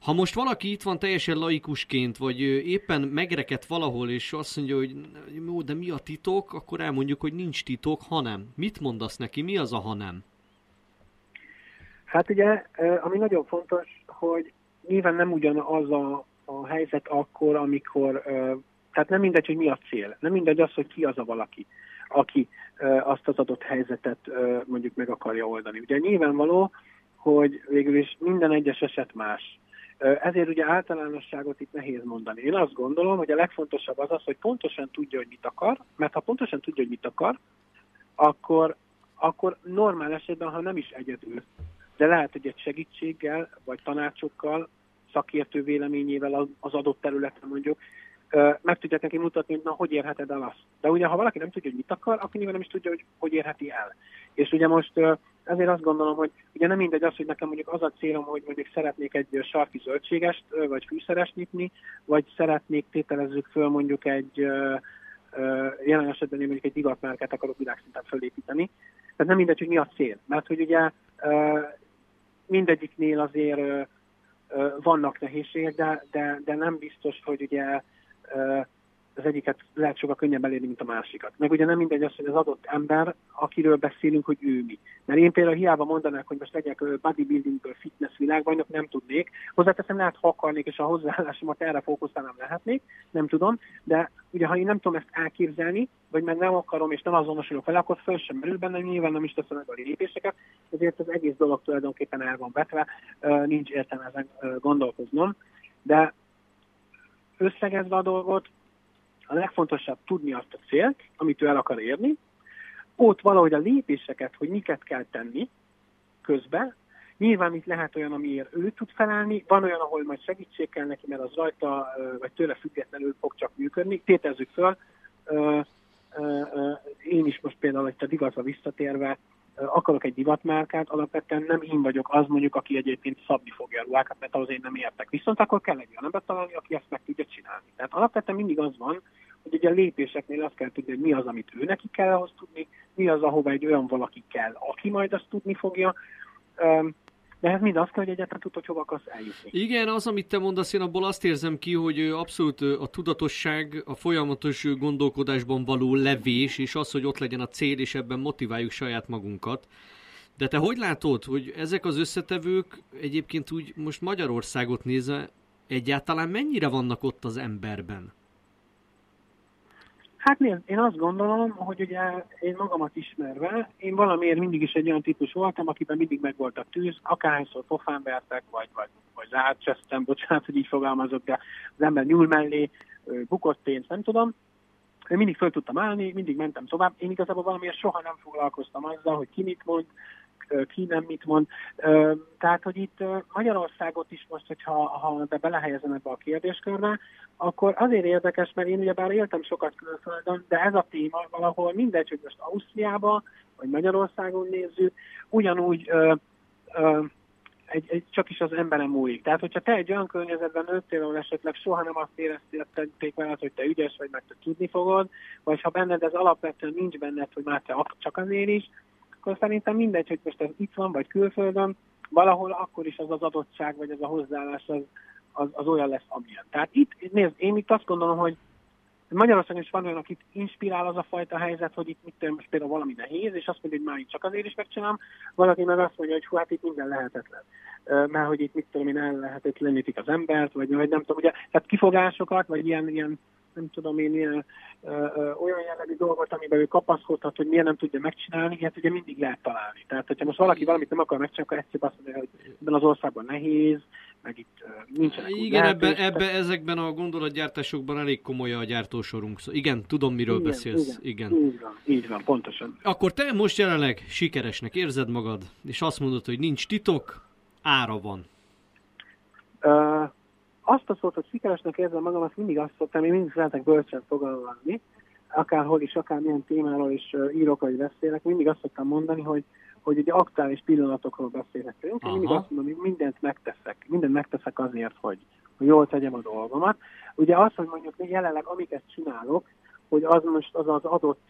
Ha most valaki itt van teljesen laikusként, vagy éppen megrekedt valahol, és azt mondja, hogy jó, de mi a titok, akkor elmondjuk, hogy nincs titok, hanem. Mit mondasz neki, mi az a hanem? Hát ugye, ami nagyon fontos, hogy nyilván nem ugyanaz a, a helyzet akkor, amikor, tehát nem mindegy, hogy mi a cél, nem mindegy az, hogy ki az a valaki, aki azt az adott helyzetet mondjuk meg akarja oldani. Ugye nyilvánvaló, hogy végül is minden egyes eset más. Ezért ugye általánosságot itt nehéz mondani. Én azt gondolom, hogy a legfontosabb az az, hogy pontosan tudja, hogy mit akar, mert ha pontosan tudja, hogy mit akar, akkor, akkor normál esetben, ha nem is egyedül, de lehet, hogy egy segítséggel, vagy tanácsokkal, szakértő véleményével az adott területen mondjuk, meg tudják neki mutatni, hogy na, hogy érheted el azt. De ugye, ha valaki nem tudja, hogy mit akar, akkor nyilván nem is tudja, hogy hogy érheti el. És ugye most ezért azt gondolom, hogy ugye nem mindegy az, hogy nekem mondjuk az a célom, hogy mondjuk szeretnék egy sarki zöldségest, vagy fűszeres nyitni, vagy szeretnék, tételezzük föl mondjuk egy jelen esetben én mondjuk egy divatmárkát akarok világszinten fölépíteni. Tehát nem mindegy, hogy mi a cél. Mert hogy ugye mindegyiknél azért vannak nehézségek, de, de, de nem biztos, hogy ugye az egyiket lehet sokkal könnyebb elérni, mint a másikat. Meg ugye nem mindegy az, hogy az adott ember, akiről beszélünk, hogy ő mi. Mert én például hiába mondanák, hogy most legyek bodybuildingből fitness világbajnok, nem tudnék. Hozzáteszem, lehet, ha akarnék, és a hozzáállásomat erre fókuszálnom lehetnék, nem tudom, de ugye ha én nem tudom ezt elképzelni, vagy meg nem akarom, és nem azonosulok vele, akkor föl sem merül bennem, nyilván nem is teszem meg a lépéseket, ezért az egész dolog tulajdonképpen el van vetve, nincs értelme ezen gondolkoznom. De összegezve a dolgot, a legfontosabb tudni azt a célt, amit ő el akar érni, ott valahogy a lépéseket, hogy miket kell tenni közben, Nyilván itt lehet olyan, amiért ő tud felelni, van olyan, ahol majd segítség kell neki, mert az rajta, vagy tőle függetlenül fog csak működni. Tétezzük föl, én is most például itt a divatba visszatérve akarok egy divatmárkát, alapvetően nem én vagyok az mondjuk, aki egyébként szabni fogja a ruhákat, mert ahhoz én nem értek. Viszont akkor kell egy olyan ember találni, aki ezt meg tudja csinálni. Tehát alapvetően mindig az van, hogy ugye a lépéseknél azt kell tudni, hogy mi az, amit ő neki kell ahhoz tudni, mi az, ahova egy olyan valaki kell, aki majd azt tudni fogja. De ez mind azt kell, hogy egyáltalán tud, hogy hova akarsz eljutni. Igen, az, amit te mondasz, én abból azt érzem ki, hogy abszolút a tudatosság, a folyamatos gondolkodásban való levés, és az, hogy ott legyen a cél, és ebben motiváljuk saját magunkat. De te hogy látod, hogy ezek az összetevők egyébként úgy most Magyarországot nézve egyáltalán mennyire vannak ott az emberben? Hát nézd, én azt gondolom, hogy ugye én magamat ismerve, én valamiért mindig is egy olyan típus voltam, akiben mindig meg volt a tűz, akárhányszor pofán vertek, vagy, vagy, vagy rácsesztem, bocsánat, hogy így fogalmazok, de az ember nyúl mellé, bukott pénzt, nem tudom. Én mindig föl tudtam állni, mindig mentem tovább. Én igazából valamiért soha nem foglalkoztam azzal, hogy ki mit mond, ki nem mit mond. Tehát, hogy itt Magyarországot is most, hogyha ha be belehelyezem ebbe a kérdéskörbe, akkor azért érdekes, mert én ugyebár éltem sokat külföldön, de ez a téma valahol mindegy, hogy most Ausztriába, vagy Magyarországon nézzük, ugyanúgy ö, ö, egy, egy, csak is az emberem múlik. Tehát, hogyha te egy olyan környezetben nőttél, ahol esetleg soha nem azt érezték veled, hogy te ügyes vagy, meg te tudni fogod, vagy ha benned ez alapvetően nincs benned, hogy már te csak azért is, akkor szerintem mindegy, hogy most ez itt van, vagy külföldön, valahol akkor is az az adottság, vagy az a hozzáállás az, az, az olyan lesz, amilyen. Tehát itt, nézd, én itt azt gondolom, hogy Magyarországon is van olyan, akit inspirál az a fajta helyzet, hogy itt mit tudom, most például valami nehéz, és azt mondja, hogy már itt csak azért is megcsinálom, valaki meg azt mondja, hogy hú, hát itt minden lehetetlen. Mert hogy itt mit tudom én, el lehetetlenítik az embert, vagy, vagy nem tudom, ugye, tehát kifogásokat, vagy ilyen, ilyen nem tudom én, ilyen, ö, ö, olyan jellegű dolgot, amiben ő kapaszkodhat, hogy miért nem tudja megcsinálni, ilyet ugye mindig lehet találni. Tehát, hogyha most valaki valamit nem akar megcsinálni, akkor egyszerűen azt mondja, hogy ebben az országban nehéz, meg itt nincsenek Igen, ebbe, ebbe, ezekben a gondolatgyártásokban elég komoly a gyártósorunk. Szóval igen, tudom, miről igen, beszélsz. Igen, igen. Így van, így van, pontosan. Akkor te most jelenleg sikeresnek érzed magad, és azt mondod, hogy nincs titok, ára van. Uh, azt a szót, hogy sikeresnek érzem magam, azt mindig azt szoktam, én mindig szeretek bölcsen fogalmazni, akárhol is, akármilyen témáról is írok, vagy beszélek, mindig azt szoktam mondani, hogy, hogy ugye aktuális pillanatokról beszélhetünk. Én mindig azt mondom, hogy mindent megteszek, mindent megteszek azért, hogy, hogy jól tegyem a dolgomat. Ugye azt, hogy mondjuk jelenleg amiket csinálok, hogy az most az az adott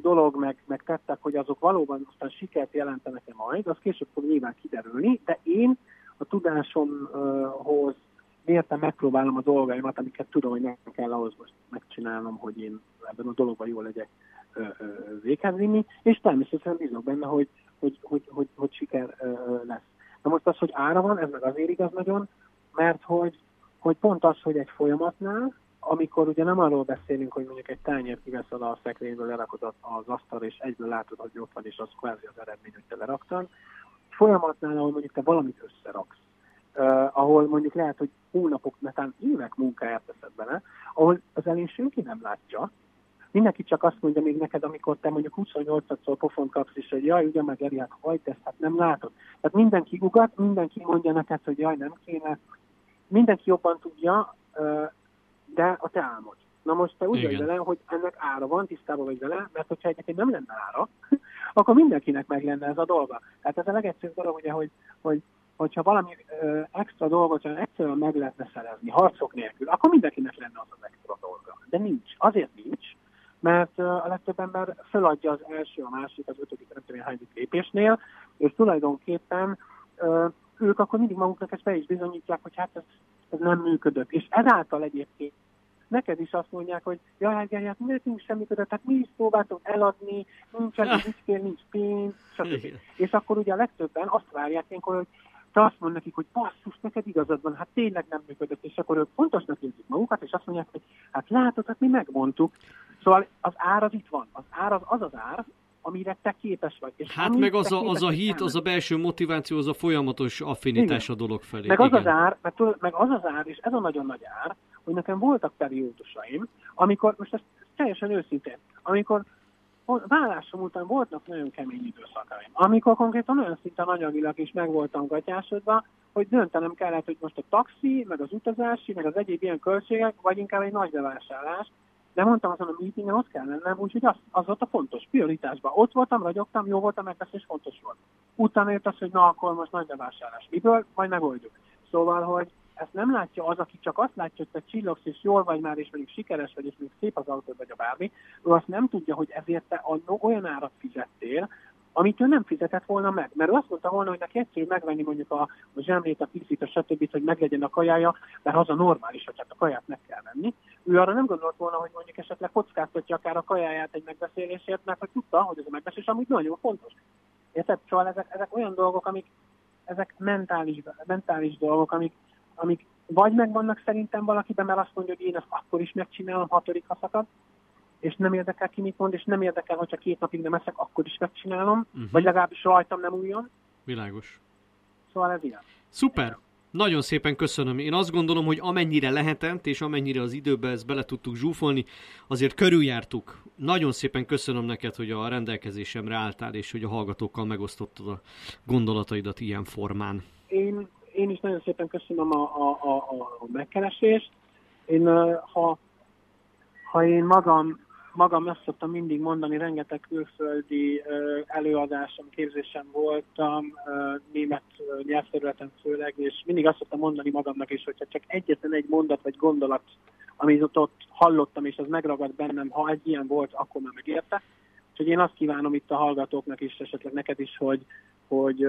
dolog, meg, meg tettek, hogy azok valóban aztán sikert jelentenek-e majd, az később fog nyilván kiderülni, de én a tudásomhoz mértem megpróbálom a dolgaimat, amiket tudom, hogy nem kell ahhoz most megcsinálnom, hogy én ebben a dologban jól legyek véghez vinni, és természetesen bízok benne, hogy, hogy, hogy, hogy, hogy siker lesz. Na most az, hogy ára van, ez meg azért igaz nagyon, mert hogy, hogy pont az, hogy egy folyamatnál, amikor ugye nem arról beszélünk, hogy mondjuk egy tányért kiveszed a szekrényből, lerakod az asztalra, és egyből látod, hogy ott van, és az kvázi az eredmény, hogy te Folyamatnál, ahol mondjuk te valamit összeraksz, uh, ahol mondjuk lehet, hogy hónapok, netán évek munkáját teszed bele, ahol az elén senki nem látja, mindenki csak azt mondja még neked, amikor te mondjuk 28-szor pofont kapsz, és hogy jaj, ugye meg Eri, hát hagyd ezt, hát nem látod. Tehát mindenki ugat, mindenki mondja neked, hogy jaj, nem kéne. Mindenki jobban tudja, de a te álmod. Na most te úgy vagy vele, hogy ennek ára van, tisztában vagy vele, mert hogyha egyébként nem lenne ára, akkor mindenkinek meg lenne ez a dolga. Tehát ez a legegyszerűbb dolog, ugye, hogy, hogy hogyha valami ö, extra dolgot olyan egyszerűen meg lehetne szerezni, harcok nélkül, akkor mindenkinek lenne az az extra dolga. De nincs. Azért nincs, mert a legtöbb ember feladja az első, a másik, az ötödik, nem tudom, hányadik lépésnél, és tulajdonképpen ö, ők akkor mindig maguknak ezt be is bizonyítják, hogy hát ez, ez nem működött. És ezáltal egyébként neked is azt mondják, hogy jaj, Gergely, hát nekünk sem működött, tehát mi is próbáltunk eladni, nincs elég ügyfél, nincs pénz, stb. És akkor ugye a legtöbben azt várják ilyenkor, hogy te azt mond nekik, hogy basszus, neked igazad van, hát tényleg nem működött, és akkor ők fontosnak érzik magukat, és azt mondják, hogy hát látod, hát mi megmondtuk. Szóval az ár az itt van. Az ár az az, az ár, amire te képes vagy. És hát meg az a, az a hit, az a belső motiváció, az a folyamatos affinitás Igen. a dolog felé. Meg Igen. az az ár, meg, meg az az ár, és ez a nagyon nagy ár, hogy nekem voltak periódusaim, amikor, most ez teljesen őszintén, amikor vállásom után voltak nagyon kemény időszakaim, amikor konkrétan olyan szinten anyagilag is meg voltam gatyásodva, hogy döntenem kellett, hogy most a taxi, meg az utazási, meg az egyéb ilyen költségek, vagy inkább egy nagy bevásárlás, de mondtam azon a meetingen, ott kell lennem, úgyhogy az, az volt a fontos, prioritásban. Ott voltam, ragyogtam, jó voltam, megbeszélés fontos volt. Utána jött az, hogy na, akkor most nagy bevásárlás. Miből? Majd megoldjuk. Szóval, hogy ezt nem látja az, aki csak azt látja, hogy te csillogsz, és jól vagy már, és mondjuk sikeres vagy, és még szép az autód, vagy a bármi, ő azt nem tudja, hogy ezért te olyan árat fizettél, amit ő nem fizetett volna meg. Mert ő azt mondta volna, hogy neki egyszerű megvenni mondjuk a, a zsemlét, a piszit, a stb., hogy meglegyen a kajája, mert az a normális, hogy hát a kaját meg kell venni. Ő arra nem gondolt volna, hogy mondjuk esetleg kockáztatja akár a kajáját egy megbeszélésért, mert hogy tudta, hogy ez a megbeszélés amúgy nagyon fontos. Érted? Szóval ezek, ezek olyan dolgok, amik ezek mentális, mentális dolgok, amik, amik vagy megvannak szerintem valakiben, mert azt mondja, hogy én ezt akkor is megcsinálom, hatodik ha és nem érdekel ki mit mond, és nem érdekel, hogyha két napig nem eszek, akkor is megcsinálom, uh-huh. vagy legalábbis rajtam nem újon. Világos. Szóval ez ilyen. Szuper! Nagyon szépen köszönöm. Én azt gondolom, hogy amennyire lehetett, és amennyire az időbe ezt bele tudtuk zsúfolni, azért körüljártuk. Nagyon szépen köszönöm neked, hogy a rendelkezésemre álltál, és hogy a hallgatókkal megosztottad a gondolataidat ilyen formán. Én én is nagyon szépen köszönöm a, a, a, a megkeresést. Én, ha, ha én magam, magam azt szoktam mindig mondani, rengeteg külföldi előadásom, képzésem voltam, német nyelvterületen főleg, és mindig azt szoktam mondani magamnak is, hogyha csak egyetlen egy mondat vagy gondolat, amit ott, ott hallottam, és az megragad bennem, ha egy ilyen volt, akkor már megérte. Úgyhogy én azt kívánom itt a hallgatóknak is, esetleg neked is, hogy, hogy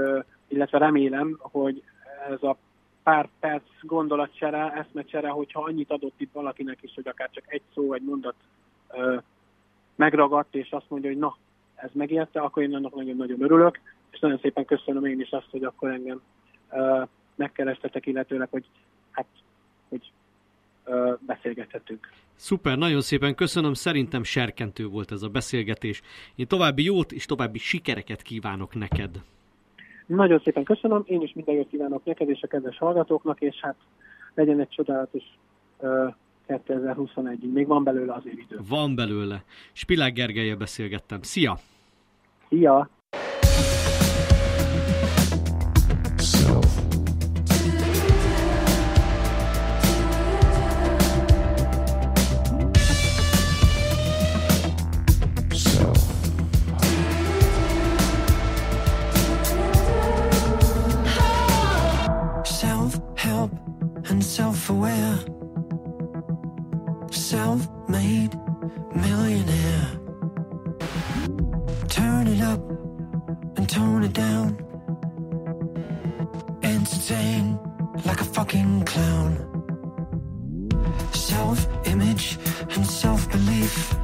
illetve remélem, hogy ez a pár perc gondolatcsere, eszmecsere, hogyha annyit adott itt valakinek is, hogy akár csak egy szó, egy mondat ö, megragadt, és azt mondja, hogy na, ez megérte, akkor én annak nagyon-nagyon örülök, és nagyon szépen köszönöm én is azt, hogy akkor engem ö, megkerestetek, illetőleg, hogy hát, hogy ö, beszélgethetünk. Szuper, nagyon szépen köszönöm, szerintem serkentő volt ez a beszélgetés. Én további jót és további sikereket kívánok neked. Nagyon szépen köszönöm, én is minden jót kívánok neked és a kedves hallgatóknak, és hát legyen egy csodálatos uh, 2021-ig. Még van belőle azért idő. Van belőle. Spilák Gergelye beszélgettem. Szia! Szia! Entertain like a fucking clown. Self image and self belief.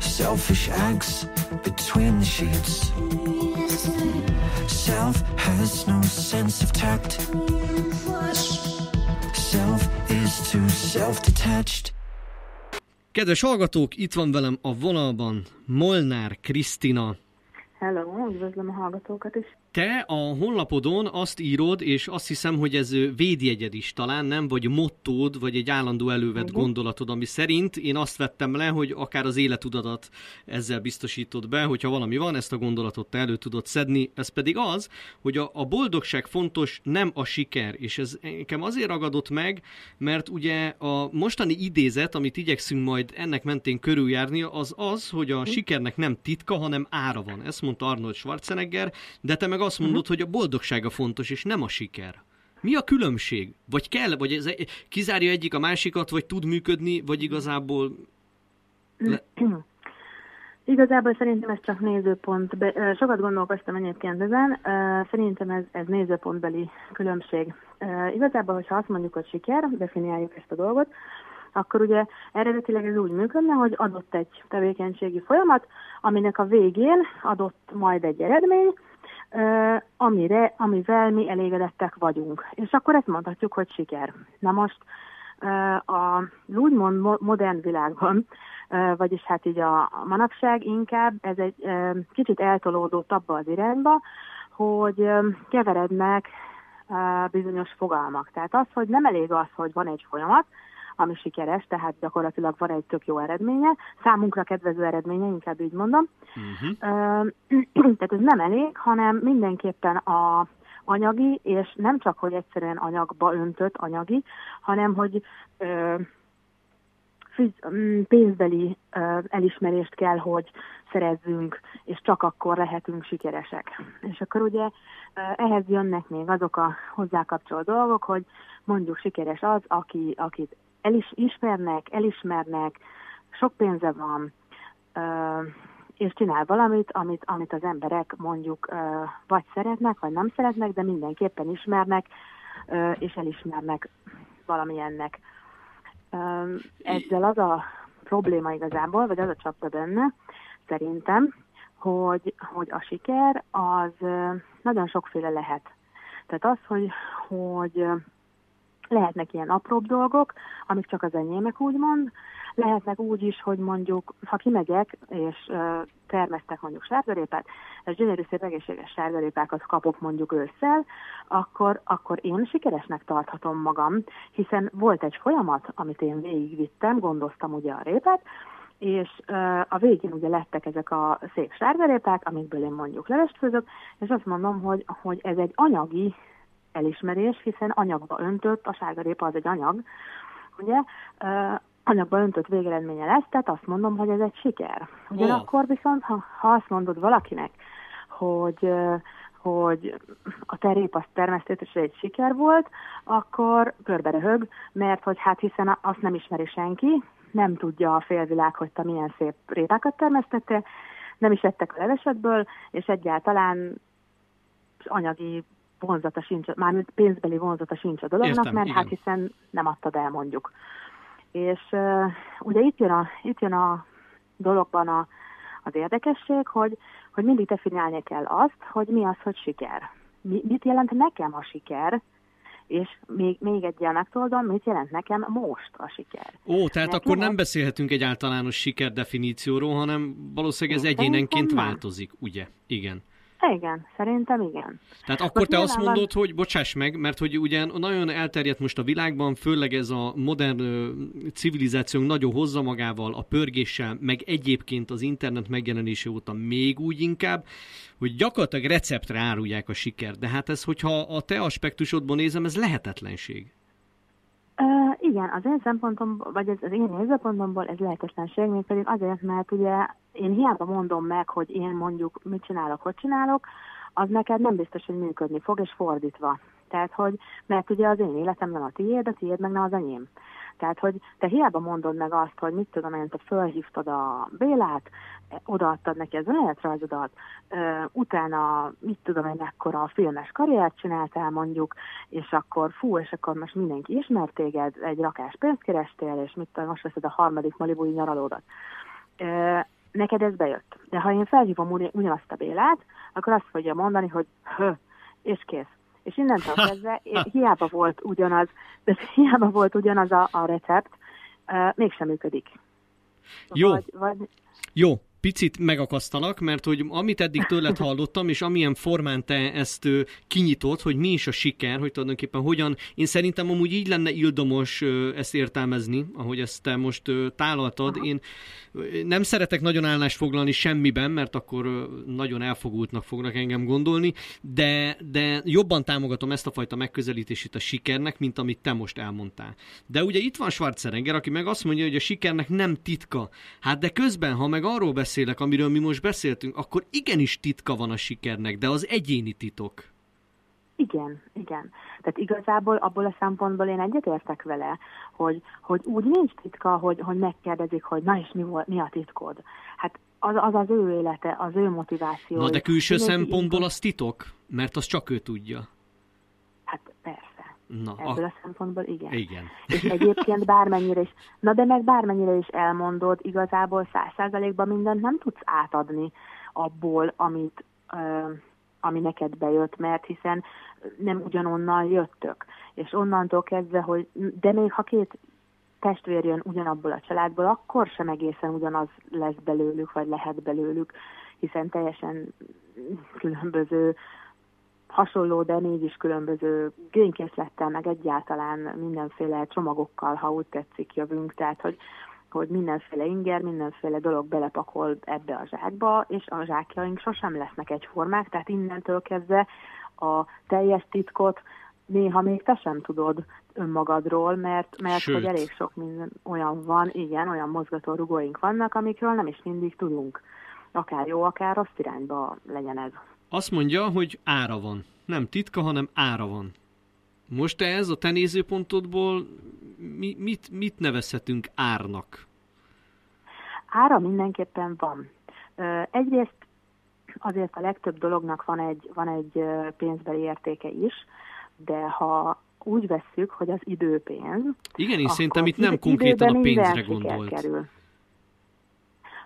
Selfish acts between the sheets. Self has no sense of tact. Self is too self detached. Kedves hallgatók, itt van velem a vonalban Molnár Krisztina. Hello, üdvözlöm a hallgatókat is. Te a honlapodon azt írod, és azt hiszem, hogy ez védjegyed is talán, nem? Vagy mottód, vagy egy állandó elővett uh-huh. gondolatod, ami szerint én azt vettem le, hogy akár az életudadat ezzel biztosítod be, hogyha valami van, ezt a gondolatot te elő tudod szedni. Ez pedig az, hogy a, a boldogság fontos, nem a siker. És ez nekem azért ragadott meg, mert ugye a mostani idézet, amit igyekszünk majd ennek mentén körüljárni, az az, hogy a uh-huh. sikernek nem titka, hanem ára van. Ezt mondta Arnold Schwarzenegger, de te meg azt mondod, uh-huh. hogy a boldogsága fontos, és nem a siker. Mi a különbség? Vagy kell, vagy ez kizárja egyik a másikat, vagy tud működni, vagy igazából... Le... Igazából szerintem ez csak nézőpont. Sokat gondolkoztam egyébként ezen. Szerintem ez, ez nézőpontbeli különbség. Igazából, hogyha azt mondjuk, hogy siker, definiáljuk ezt a dolgot, akkor ugye eredetileg ez úgy működne, hogy adott egy tevékenységi folyamat, aminek a végén adott majd egy eredmény, amire, amivel mi elégedettek vagyunk. És akkor ezt mondhatjuk, hogy siker. Na most a úgymond modern világban, vagyis hát így a manapság inkább ez egy kicsit eltolódott abba az irányba, hogy keverednek bizonyos fogalmak. Tehát az, hogy nem elég az, hogy van egy folyamat, ami sikeres, tehát gyakorlatilag van egy tök jó eredménye, számunkra kedvező eredménye, inkább így mondom. Uh-huh. tehát ez nem elég, hanem mindenképpen a anyagi, és nem csak, hogy egyszerűen anyagba öntött anyagi, hanem, hogy ö, pénzbeli ö, elismerést kell, hogy szerezzünk, és csak akkor lehetünk sikeresek. És akkor ugye ehhez jönnek még azok a hozzá kapcsoló dolgok, hogy mondjuk sikeres az, aki, akit el is ismernek, elismernek, sok pénze van, és csinál valamit, amit, amit az emberek mondjuk vagy szeretnek, vagy nem szeretnek, de mindenképpen ismernek, és elismernek valamilyennek. Ezzel az a probléma igazából, vagy az a csapta benne, szerintem, hogy, hogy a siker az nagyon sokféle lehet. Tehát az, hogy, hogy Lehetnek ilyen apróbb dolgok, amik csak az enyémek úgymond, lehetnek úgy is, hogy mondjuk, ha kimegyek, és termesztek mondjuk sárgarépát, és gyönyörű szép egészséges sárgarépákat kapok mondjuk ősszel, akkor, akkor én sikeresnek tarthatom magam, hiszen volt egy folyamat, amit én végigvittem, gondoztam ugye a répát, és a végén ugye lettek ezek a szép sárgarépák, amikből én mondjuk levest főzök, és azt mondom, hogy, hogy ez egy anyagi elismerés, hiszen anyagba öntött, a sárgarépa az egy anyag, ugye, anyagba öntött végeredménye lesz, tehát azt mondom, hogy ez egy siker. Ugyanakkor viszont, ha, ha azt mondod valakinek, hogy, hogy a terép azt termesztés egy siker volt, akkor körbe röhög, mert hogy hát hiszen azt nem ismeri senki, nem tudja a félvilág, hogy te milyen szép répákat termesztettél, nem is ettek a levesetből, és egyáltalán anyagi vonzata sincs, már pénzbeli vonzata sincs a dolognak, Értem, mert igen. hát hiszen nem adtad el mondjuk. És uh, ugye itt jön a, itt jön a dologban a, az érdekesség, hogy, hogy mindig definiálni kell azt, hogy mi az, hogy siker. Mi, mit jelent nekem a siker, és még, még egy ilyen megtoldom, mit jelent nekem most a siker. Ó, tehát nekem akkor nem beszélhetünk egy általános siker definícióról, hanem valószínűleg ez egyénenként változik, ugye? Igen. Igen, szerintem igen. Tehát akkor most te azt mondod, van... hogy bocsáss meg, mert hogy ugye nagyon elterjedt most a világban, főleg ez a modern civilizációnk nagyon hozza magával a pörgéssel, meg egyébként az internet megjelenése óta még úgy inkább, hogy gyakorlatilag receptre árulják a sikert. De hát ez, hogyha a te aspektusodból nézem, ez lehetetlenség. Igen, az én szempontom, vagy az, az én nézőpontomból ez lehetetlenség, még pedig azért, mert ugye én hiába mondom meg, hogy én mondjuk mit csinálok, hogy csinálok, az neked nem biztos, hogy működni fog, és fordítva. Tehát, hogy, mert ugye az én életem nem a tiéd, a tiéd meg nem az enyém. Tehát, hogy te hiába mondod meg azt, hogy mit tudom én, te fölhívtad a Bélát, odaadtad neki az önéletrajzodat, utána mit tudom én, mekkora filmes karriert csináltál mondjuk, és akkor fú, és akkor most mindenki ismert téged, egy rakás pénzt kerestél, és mit tudom, most veszed a harmadik malibúi nyaralódat. Neked ez bejött. De ha én felhívom ugyanazt a Bélát, akkor azt fogja mondani, hogy hö, és kész. És innentől kezdve hiába volt ugyanaz, de hiába volt ugyanaz a, a recept, uh, mégsem működik. Jó. Vagy, vagy... Jó, picit megakasztalak, mert hogy amit eddig tőled hallottam, és amilyen formán te ezt kinyitott, hogy mi is a siker, hogy tulajdonképpen hogyan, én szerintem amúgy így lenne ildomos ezt értelmezni, ahogy ezt te most tálaltad. Aha. Én nem szeretek nagyon állást foglalni semmiben, mert akkor nagyon elfogultnak fognak engem gondolni, de, de jobban támogatom ezt a fajta megközelítését a sikernek, mint amit te most elmondtál. De ugye itt van Schwarzenegger, aki meg azt mondja, hogy a sikernek nem titka. Hát de közben, ha meg arról beszél, beszélek, amiről mi most beszéltünk, akkor igenis titka van a sikernek, de az egyéni titok. Igen, igen. Tehát igazából abból a szempontból én egyetértek vele, hogy, hogy úgy nincs titka, hogy, hogy megkérdezik, hogy na és mi, volt, mi a titkod. Hát az, az az ő élete, az ő motiváció. Na de külső szempontból az titok? Mert az csak ő tudja. Na, Ebből a... a szempontból igen. igen. És egyébként bármennyire is, na de meg bármennyire is elmondod, igazából száz százalékban mindent nem tudsz átadni abból, amit, ö, ami neked bejött, mert hiszen nem ugyanonnan jöttök. És onnantól kezdve, hogy de még ha két testvér jön ugyanabból a családból, akkor sem egészen ugyanaz lesz belőlük, vagy lehet belőlük, hiszen teljesen különböző hasonló, de mégis különböző génkészlettel, meg egyáltalán mindenféle csomagokkal, ha úgy tetszik, jövünk, tehát hogy, hogy mindenféle inger, mindenféle dolog belepakol ebbe a zsákba, és a zsákjaink sosem lesznek egyformák, tehát innentől kezdve a teljes titkot néha még te sem tudod önmagadról, mert, mert hogy elég sok minden olyan van, igen, olyan mozgató rugóink vannak, amikről nem is mindig tudunk. Akár jó, akár rossz irányba legyen ez. Azt mondja, hogy ára van. Nem titka, hanem ára van. Most ez a te nézőpontodból mi, mit, mit nevezhetünk árnak? Ára mindenképpen van. Egyrészt azért a legtöbb dolognak van egy, van egy pénzbeli értéke is, de ha úgy vesszük, hogy az időpénz... Igen, én szerintem itt nem konkrétan a pénzre gondolt. Kerül.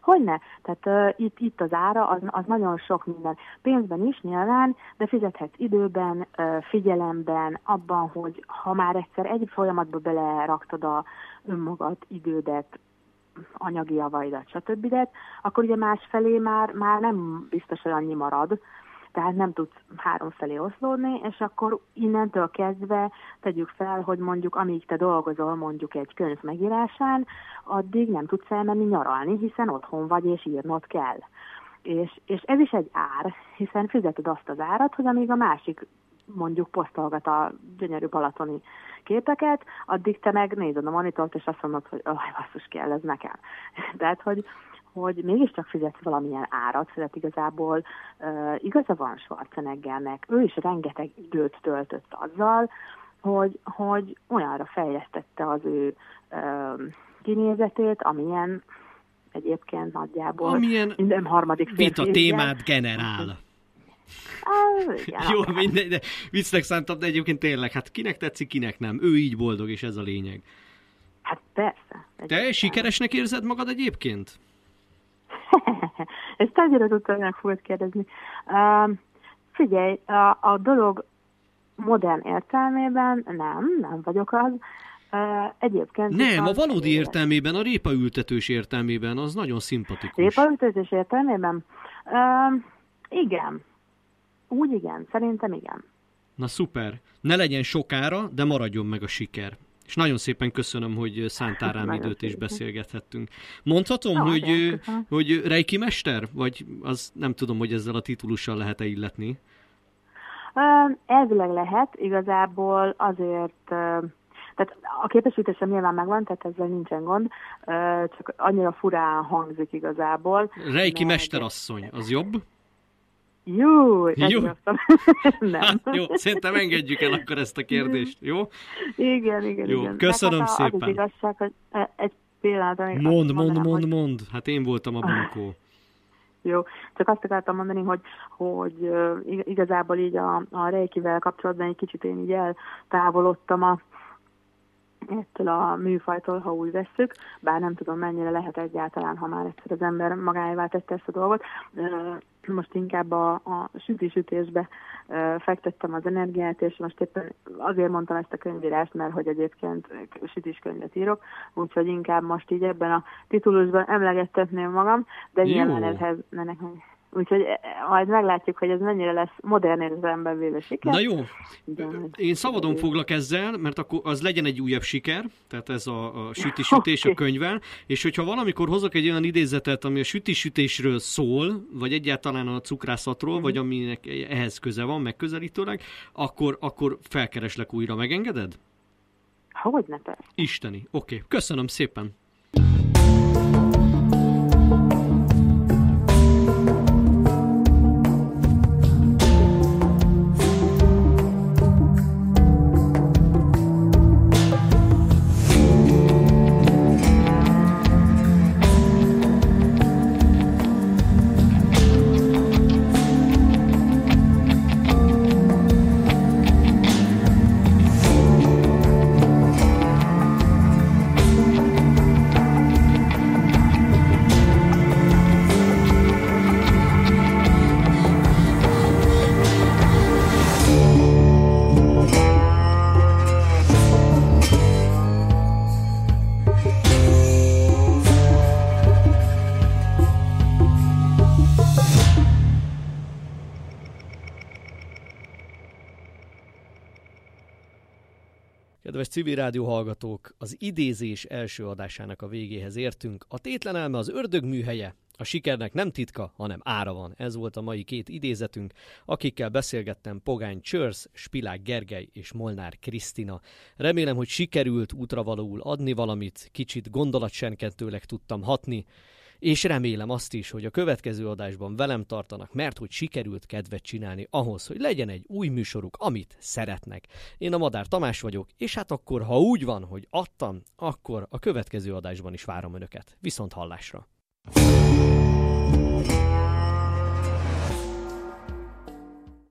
Hogyne? Tehát uh, itt, itt az ára, az, az nagyon sok minden. Pénzben is nyilván, de fizethetsz időben, uh, figyelemben, abban, hogy ha már egyszer egy folyamatba beleraktad a önmagad idődet, anyagi javaidat, stb., akkor ugye másfelé már, már nem biztos, hogy annyi marad, tehát nem tudsz háromfelé oszlódni, és akkor innentől kezdve tegyük fel, hogy mondjuk amíg te dolgozol mondjuk egy könyv megírásán, addig nem tudsz elmenni nyaralni, hiszen otthon vagy és írnod kell. És, és ez is egy ár, hiszen fizeted azt az árat, hogy amíg a másik mondjuk posztolgat a gyönyörű balatoni képeket, addig te meg nézed a monitort, és azt mondod, hogy oh, basszus kell, ez nekem. Tehát, hogy, hogy mégiscsak fizetsz valamilyen árat, tehát igazából uh, igaza van Schwarzeneggernek, ő is rengeteg időt töltött azzal, hogy, hogy olyanra fejlesztette az ő uh, kinézetét, amilyen egyébként nagyjából amilyen minden harmadik vita témát generál. Ah, igen, Jó, mindegy, de viccnek szántam, de egyébként tényleg, hát kinek tetszik, kinek nem. Ő így boldog, és ez a lényeg. Hát persze. Te sikeresnek érzed magad egyébként? Ezt annyira tudtam, meg fogod kérdezni. Uh, figyelj, a, a dolog modern értelmében nem, nem vagyok az. Uh, egyébként... Nem, a valódi éve. értelmében, a répaültetős értelmében, az nagyon szimpatikus. Répaültetős értelmében? Uh, igen. Úgy igen, szerintem igen. Na szuper. Ne legyen sokára, de maradjon meg a siker. És nagyon szépen köszönöm, hogy szántál rám időt és beszélgethettünk. Mondhatom, no, hogy, hogy Reiki mester? Vagy az nem tudom, hogy ezzel a titulussal lehet-e illetni? Elvileg lehet, igazából azért, tehát a képesítésem nyilván megvan, tehát ezzel nincsen gond, csak annyira furán hangzik igazából. Reiki mesterasszony, az jobb? Jó, Jó. nem. Hát, jó, szerintem engedjük el akkor ezt a kérdést, jó? Igen, igen, Jó, igen. köszönöm hát szépen. az igazság, hogy e- egy pillanat, amíg Mond, mond, mond, mond. Hát én voltam a bunkó. Jó, csak azt akartam mondani, hogy, hogy igazából így a, a Reikivel kapcsolatban egy kicsit én így eltávolodtam a, ettől a műfajtól, ha úgy vesszük, bár nem tudom mennyire lehet egyáltalán, ha már egyszer az ember magáévá tette ezt a dolgot. Most inkább a, a süti-sütésbe ö, fektettem az energiát, és most éppen azért mondtam ezt a könyvírást, mert hogy egyébként sütis könyvet írok, úgyhogy inkább most így ebben a titulusban emlegettetném magam, de nyilván ezhez ennek Úgyhogy e, majd meglátjuk, hogy ez mennyire lesz modern értelemben véve siker. Na jó, De- én szabadon foglak ezzel, mert akkor az legyen egy újabb siker, tehát ez a, a süti-sütés a Oké. könyvvel, és hogyha valamikor hozok egy olyan idézetet, ami a süti-sütésről szól, vagy egyáltalán a cukrászatról, vagy aminek ehhez köze van, megközelítőleg, akkor, akkor felkereslek újra, megengeded? Hogy ne persze. Isteni. Oké, okay. köszönöm szépen. Civil rádió hallgatók, az idézés első adásának a végéhez értünk. A tétlen elme az ördög műhelye. A sikernek nem titka, hanem ára van. Ez volt a mai két idézetünk, akikkel beszélgettem Pogány Csörsz, Spilák Gergely és Molnár Krisztina. Remélem, hogy sikerült útravalóul adni valamit, kicsit gondolatsenkentőleg tudtam hatni, és remélem azt is, hogy a következő adásban velem tartanak, mert hogy sikerült kedvet csinálni ahhoz, hogy legyen egy új műsoruk, amit szeretnek. Én a Madár Tamás vagyok, és hát akkor, ha úgy van, hogy adtam, akkor a következő adásban is várom Önöket. Viszont hallásra!